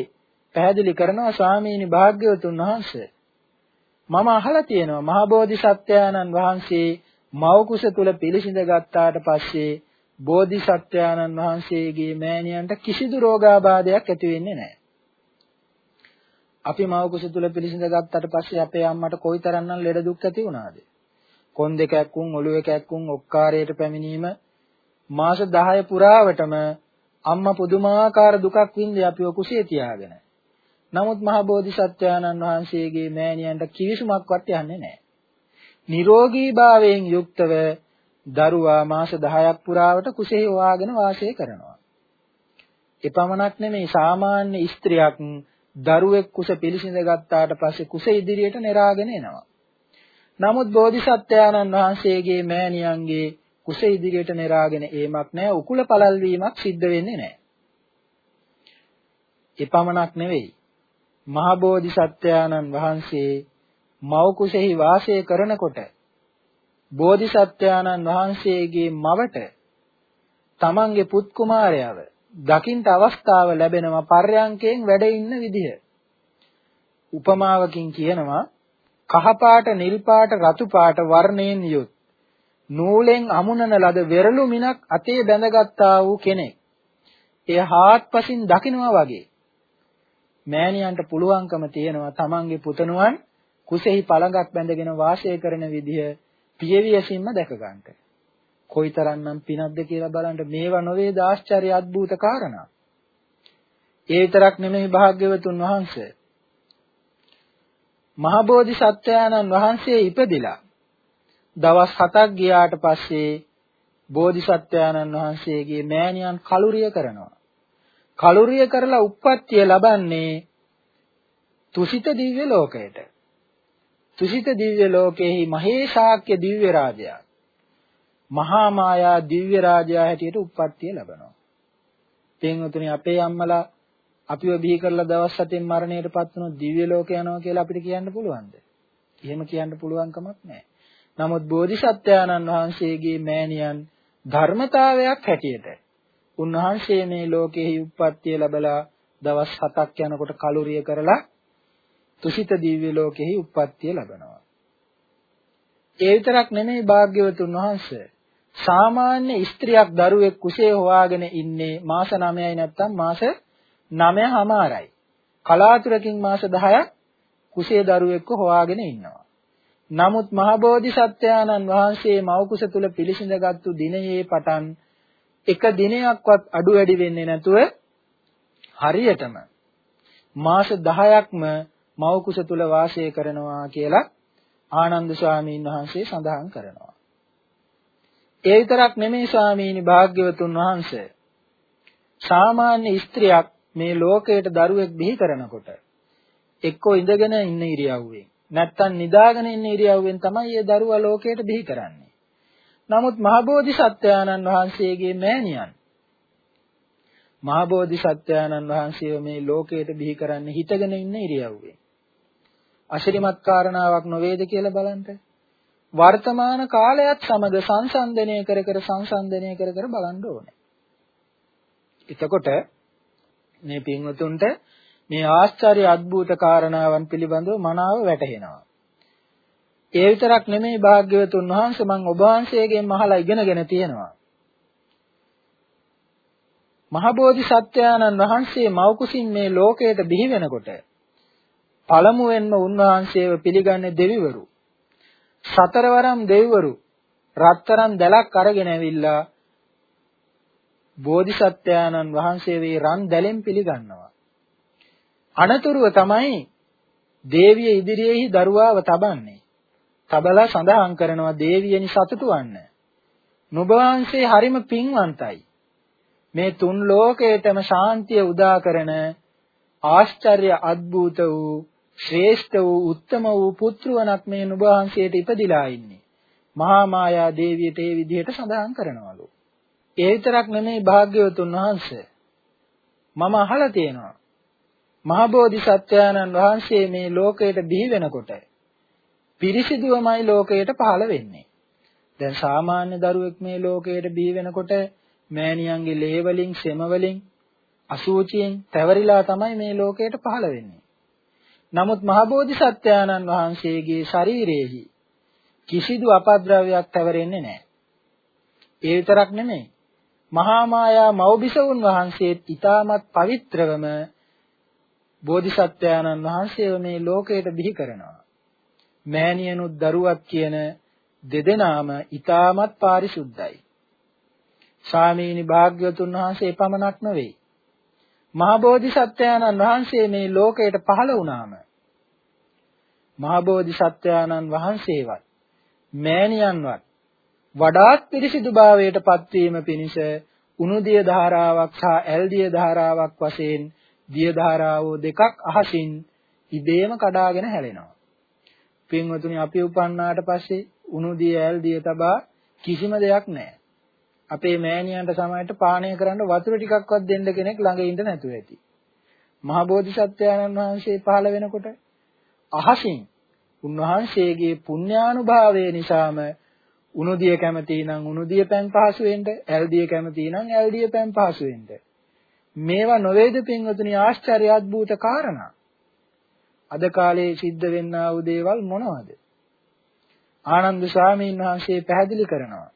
පැහැදිලි කරනවා ස්වාමීනි භාග්‍යවතුන් වහන්සේ මම අහලා තියෙනවා මහා බෝධිසත්වයාණන් වහන්සේ මව කුස තුල පිළිසිඳ ගත්තාට පස්සේ බෝධිසත්වයාණන් වහන්සේගේ මෑණියන්ට කිසිදු රෝගාබාධයක් ඇති වෙන්නේ නැහැ. අපි මව කුස තුල පිළිසිඳ ගත්තට පස්සේ අපේ අම්මට කොයිතරම්නම් ලෙඩ දුක් ඇති වුණාද? කොන් දෙකක් වුන් ඔළුව එකක් වුන් ඔක්කාරයට පැමිණීම මාස 10 පුරාවටම අම්මා පුදුමාකාර දුකක් වින්දේ අපිව කුසේ තියාගෙන. නමුත් මහ බෝධිසත්වයාණන් වහන්සේගේ මෑණියන්ට කිවිසුමක්වත් යන්නේ නැහැ. නිරෝගීභාවයෙන් යුක්තව දරුවා මාස 10ක් පුරාවට කුසෙහි හොවාගෙන වාසය කරනවා. එපමණක් නෙමෙයි සාමාන්‍ය ස්ත්‍රියක් දරුවෙක් කුස පිළිසිඳ ගත්තාට පස්සේ කුස ඉදිරියට නෙරාගෙන එනවා. නමුත් බෝධිසත්වයාණන් වහන්සේගේ මෑණියන්ගේ කුස ඉදිරියට නෙරාගෙන ඒමක් නැහැ උකුල පළල් වීමක් සිද්ධ වෙන්නේ නැහැ. එපමණක් නෙවෙයි මහ බෝධිසත්වයාණන් වහන්සේ මව් කුසෙහි වාසය කරනකොට බෝධිසත්වයාණන් වහන්සේගේ මවට තමන්ගේ පුත් කුමාරයව දකින්ට අවස්ථාව ලැබෙනවා පර්යංකයෙන් වැඩ ඉන්න විදිහ. උපමාවකින් කියනවා කහ පාට නිල් පාට රතු පාට වර්ණයෙන් යුත් නූලෙන් අමුණන ලද වෙරළු මිනක් අතේ බැඳගත්තා වූ කෙනෙක්. එය හාත්පසින් දකිනවා වගේ. මෑණියන්ට පුළුවන්කම තියෙනවා තමන්ගේ පුතණුවන් කුසෙහි පළඟක් බැඳගෙන වාසය කරන විදිහ පියවියසින්ම දැක ගන්නට. කොයිතරම්නම් පිනක්ද කියලා බලන්න මේවා නොවේ ආශ්චර්ය අద్భుත කාරණා. ඒ විතරක් නෙමෙයි භාග්‍යවතුන් වහන්සේ. මහබෝධි සත්වයාණන් වහන්සේ ඉපදිලා දවස් 7ක් ගියාට පස්සේ බෝධිසත්වයාණන් වහන්සේගේ මෑණියන් කලුරිය කරනවා. කලුරිය කරලා උප්පත්තිය ලබන්නේ තුසිත දිව්‍ය ලෝකයට. තුසිත දිව්‍ය ලෝකෙහි මහේශාක්‍ය දිව්‍ය රාජයා මහා මායා දිව්‍ය රාජයා හැටියට උප්පත්තිය ලබනවා. පින්වතුනි අපේ අම්මලා අපිව බිහි කරලා දවස් 7න් මරණයටපත් වුණොත් දිව්‍ය ලෝක යනවා කියලා අපිට කියන්න පුළුවන්ද? එහෙම කියන්න පුළුවන් කමක් නැහැ. නමුත් බෝධිසත්වයාණන් වහන්සේගේ මෑණියන් ධර්මතාවයක් හැටියට උන්වහන්සේ මේ ලෝකෙහි උප්පත්තිය ලැබලා දවස් 7ක් යනකොට කලුරිය කරලා තුසිත දිව්‍ය ලෝකෙහි උප්පත්තිය ලබනවා. ඒ විතරක් නෙමෙයි භාග්‍යවතුන් වහන්සේ සාමාන්‍ය ස්ත්‍රියක් දරුවෙක් කුසේ හොයාගෙන ඉන්නේ මාස 9යි නැත්නම් මාස 9මාරයි. කලාතුරකින් මාස 10ක් කුසේ දරුවෙක්ව හොයාගෙන ඉන්නවා. නමුත් මහබෝධිසත්වයාණන් වහන්සේ මව් කුස තුල පිළිසිඳගත්තු දිනයේ පටන් එක දිනයක්වත් අඩු වැඩි වෙන්නේ නැතුව හරියටම මාස 10ක්ම මව් කුස තුල වාසය කරනවා කියලා ආනන්ද ස්වාමීන් වහන්සේ සඳහන් කරනවා. ඒ විතරක් නෙමෙයි ස්වාමීනි භාග්‍යවතුන් වහන්සේ. සාමාන්‍ය ස්ත්‍රියක් මේ ලෝකයට දරුවෙක් බිහි කරනකොට එක්කෝ ඉඳගෙන ඉන්න ඉරියව්වෙන් නැත්තම් නිදාගෙන ඉන්න ඉරියව්වෙන් තමයි ඒ දරුවා ලෝකයට බිහි කරන්නේ. නමුත් මහබෝධිසත්වයාණන් වහන්සේගේ මෑණියන් මහබෝධිසත්වයාණන් වහන්සේව මේ ලෝකයට බිහි කරන්නේ හිතගෙන ඉන්න ඉරියව්වෙන්. අශිරිමත් කාරණාවක් නොවේද කියලා බලන්න. වර්තමාන කාලයත් සමග සංසන්දනය කර කර සංසන්දනය කර කර බලන්න ඕනේ. එතකොට මේ පින්වතුන්ට මේ ආශ්චර්ය අద్భుත කාරණාවන් පිළිබඳව මනාව වැටහෙනවා. ඒ විතරක් නෙමෙයි භාග්‍යවතුන් වහන්සේ මම ඔබ වහන්සේගෙන් අහලා ඉගෙනගෙන තියෙනවා. මහබෝධි සත්වයාණන් වහන්සේ මෞකුසින් මේ ලෝකයට බිහි වෙනකොට පළමුවෙන්ම උන්වහන්සේව පිළිගන්නේ දෙවිවරු. සතරවරම් දෙවිවරු රත්තරන් දැලක් අරගෙන ඇවිල්ලා බෝධිසත්වයාණන් වහන්සේ වේ රන් දැලෙන් පිළිගන්නවා. අනතුරුව තමයි දේවිය ඉදිරියේහි දරුවාව තබන්නේ. තබලා සඳහන් කරනවා දේවියනි සතුටු වන්න. නුඹ වහන්සේ හරිම පින්වන්තයි. මේ තුන් ලෝකයටම ශාන්තිය උදා කරන ආශ්චර්ය අద్భుත වූ ශ්‍රේෂ්ඨ වූ උත්තම වූ පුත්‍රවණක් මේ නුඹ වහන්සේට ඉපදිලා ඉන්නේ. මහා මායා දේවියට ඒ විදිහට සඳහන් කරනවලු. ඒ විතරක් නෙමෙයි භාග්‍යවතුන් වහන්සේ. මම අහලා තියෙනවා. මහා බෝධිසත්වයාණන් වහන්සේ මේ ලෝකයට බිහි වෙනකොට පිරිසිදුවමයි ලෝකයට පහළ වෙන්නේ. දැන් සාමාන්‍ය දරුවෙක් මේ ලෝකයට බිහි වෙනකොට මෑණියන්ගේ ලේ වලින්, සෙම වලින්, අසුචියෙන් තැවරිලා තමයි මේ ලෝකයට පහළ වෙන්නේ. නමුත් මහබෝධිසත්වයාණන් වහන්සේගේ ශරීරයේහි කිසිදු අපද්‍රව්‍යයක් තවරෙන්නේ නැහැ. ඒ විතරක් නෙමෙයි. මහා මායා මෞබිසවුන් වහන්සේත් ඊටමත් පවිත්‍රවම බෝධිසත්වයාණන් වහන්සේව මේ ලෝකයට බිහි කරනවා. මෑණියනුත් දරුවක් කියන දෙදෙනාම ඊටමත් පාරිශුද්ධයි. ස්වාමීනි භාග්‍යවතුන් වහන්සේ පමණක් නොවේ. මහා බෝධිසත්වයාණන් වහන්සේ මේ ලෝකයට පහළ වුණාම මහා බෝධිසත්වයාණන් වහන්සේවත් මෑණියන්වත් වඩාත් පිරිසිදු භාවයට පත්වීම පිණිස උණුදිය ධාරාවක් සහ ඇල්දිය ධාරාවක් වශයෙන් දිය ධාරාවෝ දෙකක් අහසින් ඉබේම කඩාගෙන හැලෙනවා. පින්වතුනි අපි උපන්නාට පස්සේ උණුදිය ඇල්දිය තබා කිසිම දෙයක් නැහැ. අපේ මෑණියන්ට සමහරට පානය කරන්න වතුර ටිකක්වත් දෙන්න කෙනෙක් ළඟ ඉඳ නැතුව ඇති. මහා බෝධිසත්වයන්න් වහන්සේ පහළ වෙනකොට අහසින් උන්වහන්සේගේ පුණ්‍යානුභාවය නිසාම උණුදිය කැමති නම් උණුදිය පෑන් පහසු වෙන්න, ඇල්දිය කැමති නම් ඇල්දිය පෑන් පහසු වෙන්න. මේවා නොවේද පින්වතුනි ආශ්චර්ය අద్భుත කාරණා. අද කාලේ සිද්ධ වෙන්නා වූ දේවල් මොනවද? ආනන්ද ස්වාමීන් වහන්සේ පැහැදිලි කරනවා.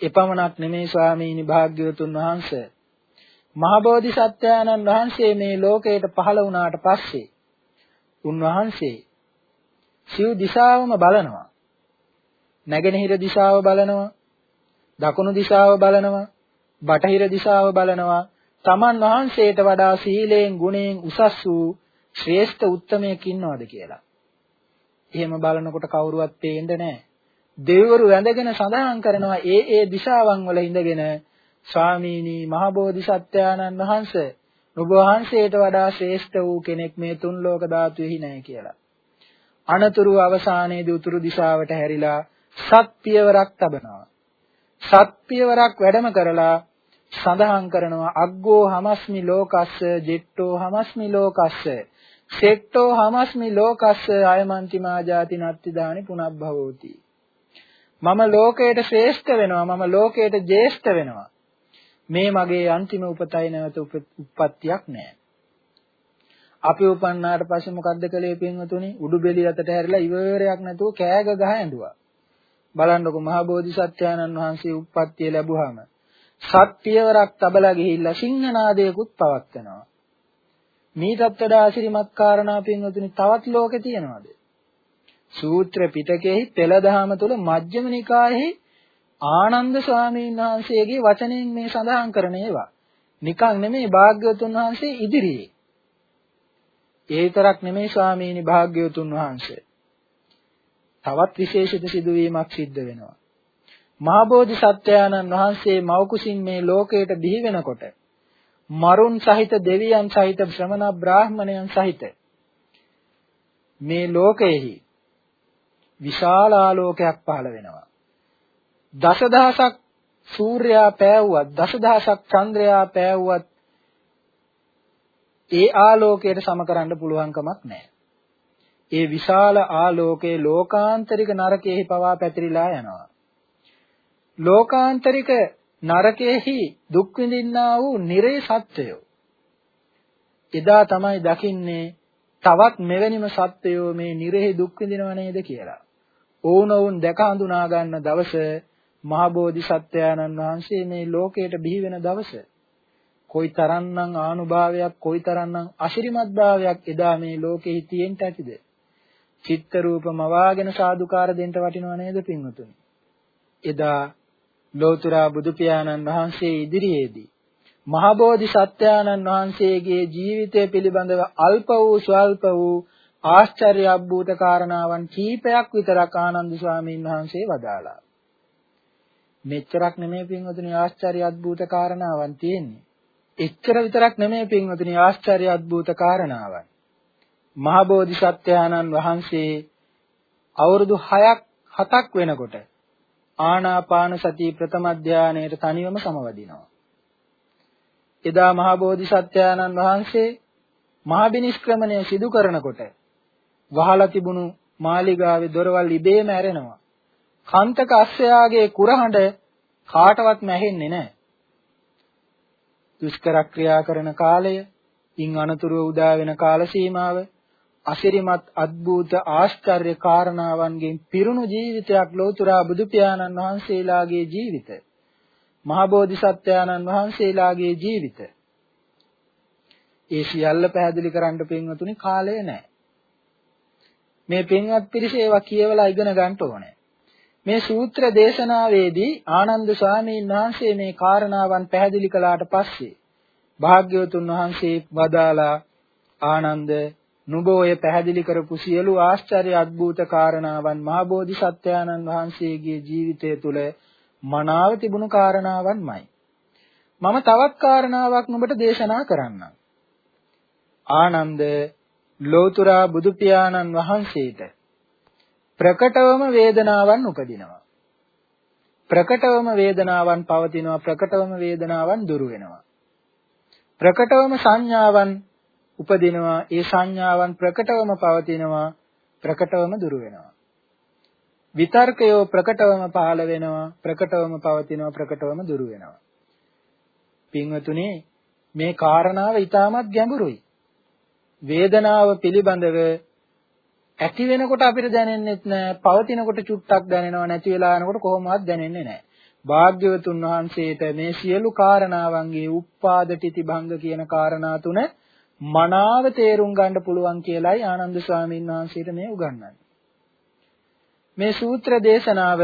එපමණක් නෙමේ ස්වාමීනි භාග්‍යවතුන් වහන්සේ මහ බෝධිසත්වයන්න් වහන්සේ මේ ලෝකයට පහළ වුණාට පස්සේ උන්වහන්සේ සිව් දිශාවම බලනවා නැගෙනහිර දිශාව බලනවා දකුණු දිශාව බලනවා බටහිර දිශාව බලනවා තමන් වහන්සේට වඩා සීලයෙන් ගුණයෙන් උසස් වූ ශ්‍රේෂ්ඨ උත්තමයෙක් ඉන්නවද කියලා. එහෙම බලනකොට කවුරුවත් පේන්නේ නැහැ. දෙවිවරු වැඳගෙන සඳහන් කරනවා ඒ ඒ දිශාවන් වල ඉඳගෙන ස්වාමීනි මහ බෝධිසත්වයාණන් වහන්සේ ඔබ වහන්සේට වඩා ශ්‍රේෂ්ඨ වූ කෙනෙක් මේ තුන් ලෝක ධාතුෙහි නැහැ කියලා. අනතුරු අවසානයේදී උතුරු දිශාවට හැරිලා සත් පියවරක් තබනවා. සත් පියවරක් වැඩම කරලා සඳහන් කරනවා අග්ගෝ හමස්මි ලෝකස්ස ජෙට්ටෝ හමස්මි ලෝකස්ස සෙට්ටෝ හමස්මි ලෝකස්ස අයමන්ති මාජාති නත්ති දානි පුනබ්භවෝති මම ලෝකයට ශ්‍රේෂ්ඨ වෙනවා මම ලෝකයට ජේෂ්ඨ වෙනවා. මේ මගේ අන්තිම උපතයි නැවත උප්පත්තියක් නෑ. අපි උපන්නාට පස්සේ මොකද්ද කළේ පින්වතුනි? උඩු බෙලිය අතට හැරිලා ඉවරයක් නැතුව කෑග ගහ ඇඬුවා බලන්නකො මහා බෝධිසත්වයන්න් වහන්සේ උප්පත්තිය ලැබුවාම සත්‍යවරක් තබලා ගිහිල්ලා සිංහනාදයකුත් පවත්වනවා. මීටත් වඩා ආශිර්වාදමත් කාරණා පින්වතුනි තවත් ලෝකේ තියෙනවද? සූත්‍ර පිටකෙහි පෙළ දහම තුල මජ්ක්‍ධිම නිකායෙහි ආනන්ද ස්වාමීන් වහන්සේගේ වචනයෙන් මේ සඳහන් කරන ඒවා. නිකන් නෙමෙයි භාග්‍යවතුන් වහන්සේ ඉදිරියේ. ඒ විතරක් නෙමෙයි ස්වාමීනි භාග්‍යවතුන් වහන්සේ. තවත් විශේෂිත සිදුවීමක් සිද්ධ වෙනවා. මහා බෝධිසත්වයාණන් වහන්සේ මෞකුසින් මේ ලෝකයට බිහි වෙනකොට මරුන් සහිත දෙවියන් සහිත ශ්‍රමණ බ්‍රාහ්මණයන් සහිත මේ ලෝකයේහි විශාල ආලෝකයක් පහළ වෙනවා. දසදහසක් සූර්යයා පෑවුවත් දසදහසක් චන්ද්‍රයා පෑවුවත් ඒ ආලෝකයට සම කරන්න පුළුවන් කමක් නැහැ. ඒ විශාල ආලෝකයේ ලෝකාන්තරික නරකයේහි පවා පැතිරිලා යනවා. ලෝකාන්තරික නරකයේහි දුක් විඳින්නා වූ නිරේ සත්වයෝ එදා තමයි දකින්නේ තවත් මෙවැනිම සත්වයෝ මේ නිරෙහි දුක් විඳිනව නේද කියලා. ඕනෝන් දැක හඳුනා ගන්න දවස මහ බෝධිසත්වයාණන් වහන්සේ මේ ලෝකයට බිහි වෙන දවස. කොයිතරම්නම් ආනුභාවයක් කොයිතරම්නම් අශිරිමත් භාවයක් එදා මේ ලෝකෙහි තියෙන්න ඇතිද? චිත්ත රූපම වාගෙන සාදුකාර දෙන්න වටිනව නේද පින්වතුනි? එදා ලෝතර බුදු පියාණන් වහන්සේ ඉදිරියේදී මහ බෝධිසත්වයාණන් වහන්සේගේ ජීවිතය පිළිබඳව අල්ප වූ ස්වල්ප වූ ආශ්චර්ය අද්භූත කාරණාවන් කීපයක් විතරක් ආනන්ද ස්වාමීන් වහන්සේ වදාලා. මෙච්චරක් නෙමෙයි පින්වතුනි ආශ්චර්ය අද්භූත කාරණාවන් තියෙන්නේ. එච්චර විතරක් නෙමෙයි පින්වතුනි ආශ්චර්ය අද්භූත කාරණාවන්. මහ බෝධිසත්වයාණන් වහන්සේ අවුරුදු 6ක් 7ක් වෙනකොට ආනාපාන සති ප්‍රථම ධානයේට තනිවම සමවදිනවා. එදා මහ බෝධිසත්වයාණන් වහන්සේ මහා බිනිෂ්ක්‍රමණය සිදු කරනකොට වහලා තිබුණු මාලිගාවේ දොරවල් ඉබේම ඇරෙනවා. කන්තක අස්සයාගේ කුරහඬ කාටවත් ඇහෙන්නේ නැහැ. දුෂ්කර ක්‍රියා කරන කාලය, ඉන් අනතුරුව උදා වෙන කාල සීමාව, අසිරිමත් අద్భుත ආශ්චර්ය කාරණාවන්ගෙන් පිරුණු ජීවිතයක් ලෝතුරා බුදු පියාණන් වහන්සේලාගේ ජීවිතය. මහා බෝධිසත්වයාණන් වහන්සේලාගේ ජීවිතය. ඒ සියල්ල පැහැදිලි කරන්න පින්වතුනි කාලය නැහැ. මේ පින්වත් පිරිස ඒවා කියවලා ඉගෙන ගන්න ඕනේ. මේ සූත්‍ර දේශනාවේදී ආනන්ද ස්වාමීන් වහන්සේ මේ කාරණාවන් පැහැදිලි කළාට පස්සේ භාග්‍යවතුන් වහන්සේ වදාලා ආනන්ද නුඹ ඔය පැහැදිලි කරපු සියලු ආශ්චර්ය අద్భుත කාරණාවන් මහා බෝධිසත්වයාණන් වහන්සේගේ ජීවිතය තුළ මනාව තිබුණු කාරණාවන්මයි. මම තවත් කාරණාවක් නුඹට දේශනා කරන්නම්. ආනන්ද ලෝතුරා බුදු පියාණන් වහන්සේට ප්‍රකටවම වේදනාවන් උපදිනවා. ප්‍රකටවම වේදනාවන් පවතිනවා ප්‍රකටවම වේදනාවන් දුරු වෙනවා. ප්‍රකටවම සංඥාවන් උපදිනවා ඒ සංඥාවන් ප්‍රකටවම පවතිනවා ප්‍රකටවම දුරු වෙනවා. විතර්කයෝ ප්‍රකටවම පහළ වෙනවා ප්‍රකටවම පවතිනවා ප්‍රකටවම දුරු වෙනවා. පින්වතුනි මේ කාරණාව ඊටමත් ගැඹුරුයි. වේදනාව පිළිබඳව ඇති වෙනකොට අපිට දැනෙන්නෙත් නෑ. පවතිනකොට චුට්ටක් දැනෙනව නැති වෙලා යනකොට කොහොමවත් දැනෙන්නේ නෑ. භාග්‍යවතුන් වහන්සේට මේ සියලු කාරණාවන්ගේ උප්පාද තිති භංග කියන කාරණා තුන මනාව තේරුම් ගන්න පුළුවන් කියලයි ආනන්ද ස්වාමීන් වහන්සේට මේ උගන්වන්නේ. මේ සූත්‍ර දේශනාව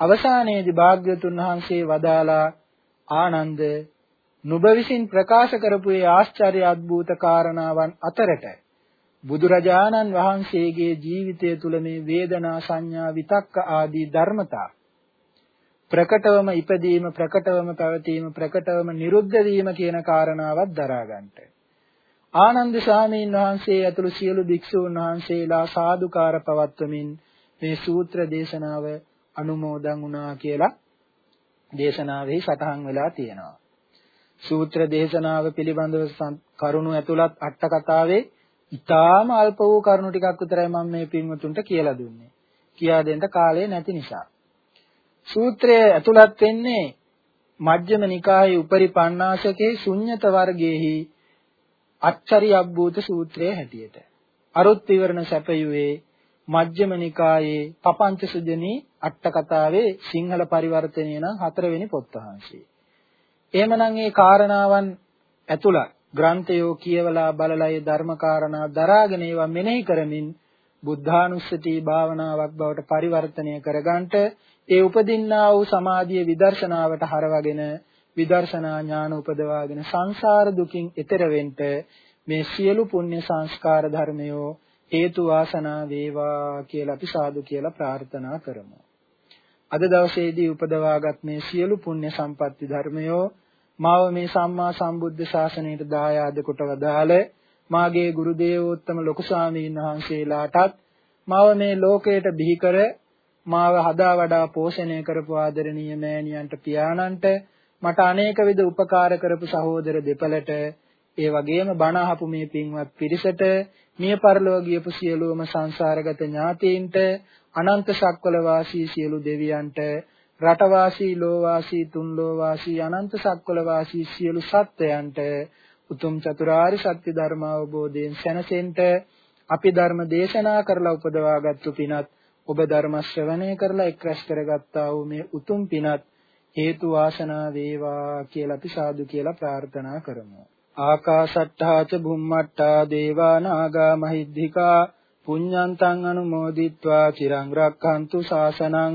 අවසානයේදී භාග්‍යවතුන් වහන්සේ වදාලා ආනන්ද නුඹ විසින් ප්‍රකාශ කරපු ඒ ආශ්චර්ය අద్భుත කාරණාවන් අතරට බුදුරජාණන් වහන්සේගේ ජීවිතය තුළ මේ වේදනා සංඥා විතක්ක ආදී ධර්මතා ප්‍රකටවම ඉපදීම ප්‍රකටවම පැවතීම ප්‍රකටවම නිරුද්ධ වීම කියන කාරණාවත් දරා ගන්නට ආනන්ද ස්වාමීන් වහන්සේ ඇතුළු සියලු භික්ෂූන් වහන්සේලා සාදුකාර පවත්වමින් මේ සූත්‍ර දේශනාව අනුමෝදන් වුණා කියලා දේශනාවේ සටහන් වෙලා තියෙනවා. සූත්‍ර දේශනාව පිළිබඳව කරුණු ඇතුළත් අට කතාවේ ඊටාම අල්ප වූ කරුණු ටිකක් විතරයි මම මේ පින්වතුන්ට කියලා දුන්නේ. කියා දෙන්න කාලය නැති නිසා. සූත්‍රය ඇතුළත් වෙන්නේ මජ්ක්‍ධිම නිකායේ උපරි පණ්ණාසකේ ශුන්්‍යත වර්ගයේහි අච්චරි අබ්බූත සූත්‍රයේ හැටියට. අරුත් විවරණ සැපයුවේ මජ්ක්‍ධිම නිකායේ පපංච සුජනී අට කතාවේ සිංහල පරිවර්තනය නම් හතරවෙනි පොත් වහන්සේ. එහෙමනම් මේ කාරණාවන් ඇතුළත් ග්‍රන්ථයෝ කියවලා බලලා ඒ ධර්මකාරණා දරාගෙන ඒවා මෙනෙහි කරමින් බුද්ධානුස්සති භාවනාවක් බවට පරිවර්තනය කරගන්නට ඒ උපදින්නා වූ සමාධිය විදර්ශනාවට හරවගෙන විදර්ශනා ඥාන උපදවාගෙන සංසාර දුකින් එතෙර වෙන්න මේ සියලු පුණ්‍ය සංස්කාර ධර්මයෝ හේතු වාසනා වේවා කියලා අපි සාදු කියලා ප්‍රාර්ථනා කරමු. අද දවසේදී උපදවාගත් මේ සියලු පුණ්‍ය සම්පatti ධර්මයෝ මාව මේ සම්මා සම්බුද්ධ ශාසනයට දායාද කොට වදාළ මාගේ ගුරු දේවෝත්තම ලොකු ස්වාමීන් වහන්සේලාටත් මාව මේ ලෝකයට බිහි කර මාව හදා වඩා පෝෂණය කරපු ආදරණීය මෑණියන්ට පියාණන්ට මට අනේක විද උපකාර කරපු සහෝදර දෙපළට ඒ වගේම බණ අහපු මේ පින්වත් පිරිසට මිය පරලොව ගියපු සියලුම සංසාරගත ඥාතීන්ට අනන්ත සක්වල වාසී සියලු දෙවියන්ට රටවාසී ලෝවාසී තුන් ලෝවාසී අනන්ත සක්වල වාසී සියලු සත්වයන්ට උතුම් චතුරාර්ය සත්‍ය ධර්ම අවබෝධයෙන් සැනසෙන්න අපි ධර්ම දේශනා කරලා උපදවාගත්තු පිනත් ඔබ ධර්ම ශ්‍රවණය කරලා එක් රැස් කරගත්තා වූ මේ උතුම් පිනත් හේතු වාසනා වේවා කියලා අපි සාදු කියලා ප්‍රාර්ථනා කරමු. ආකාශට්ටා ච බුම්මට්ටා දේවා නාග මහිද්దికා පුඤ්ඤන්තං අනුමෝදිත්වා චිරං රක්ඛන්තු ශාසනං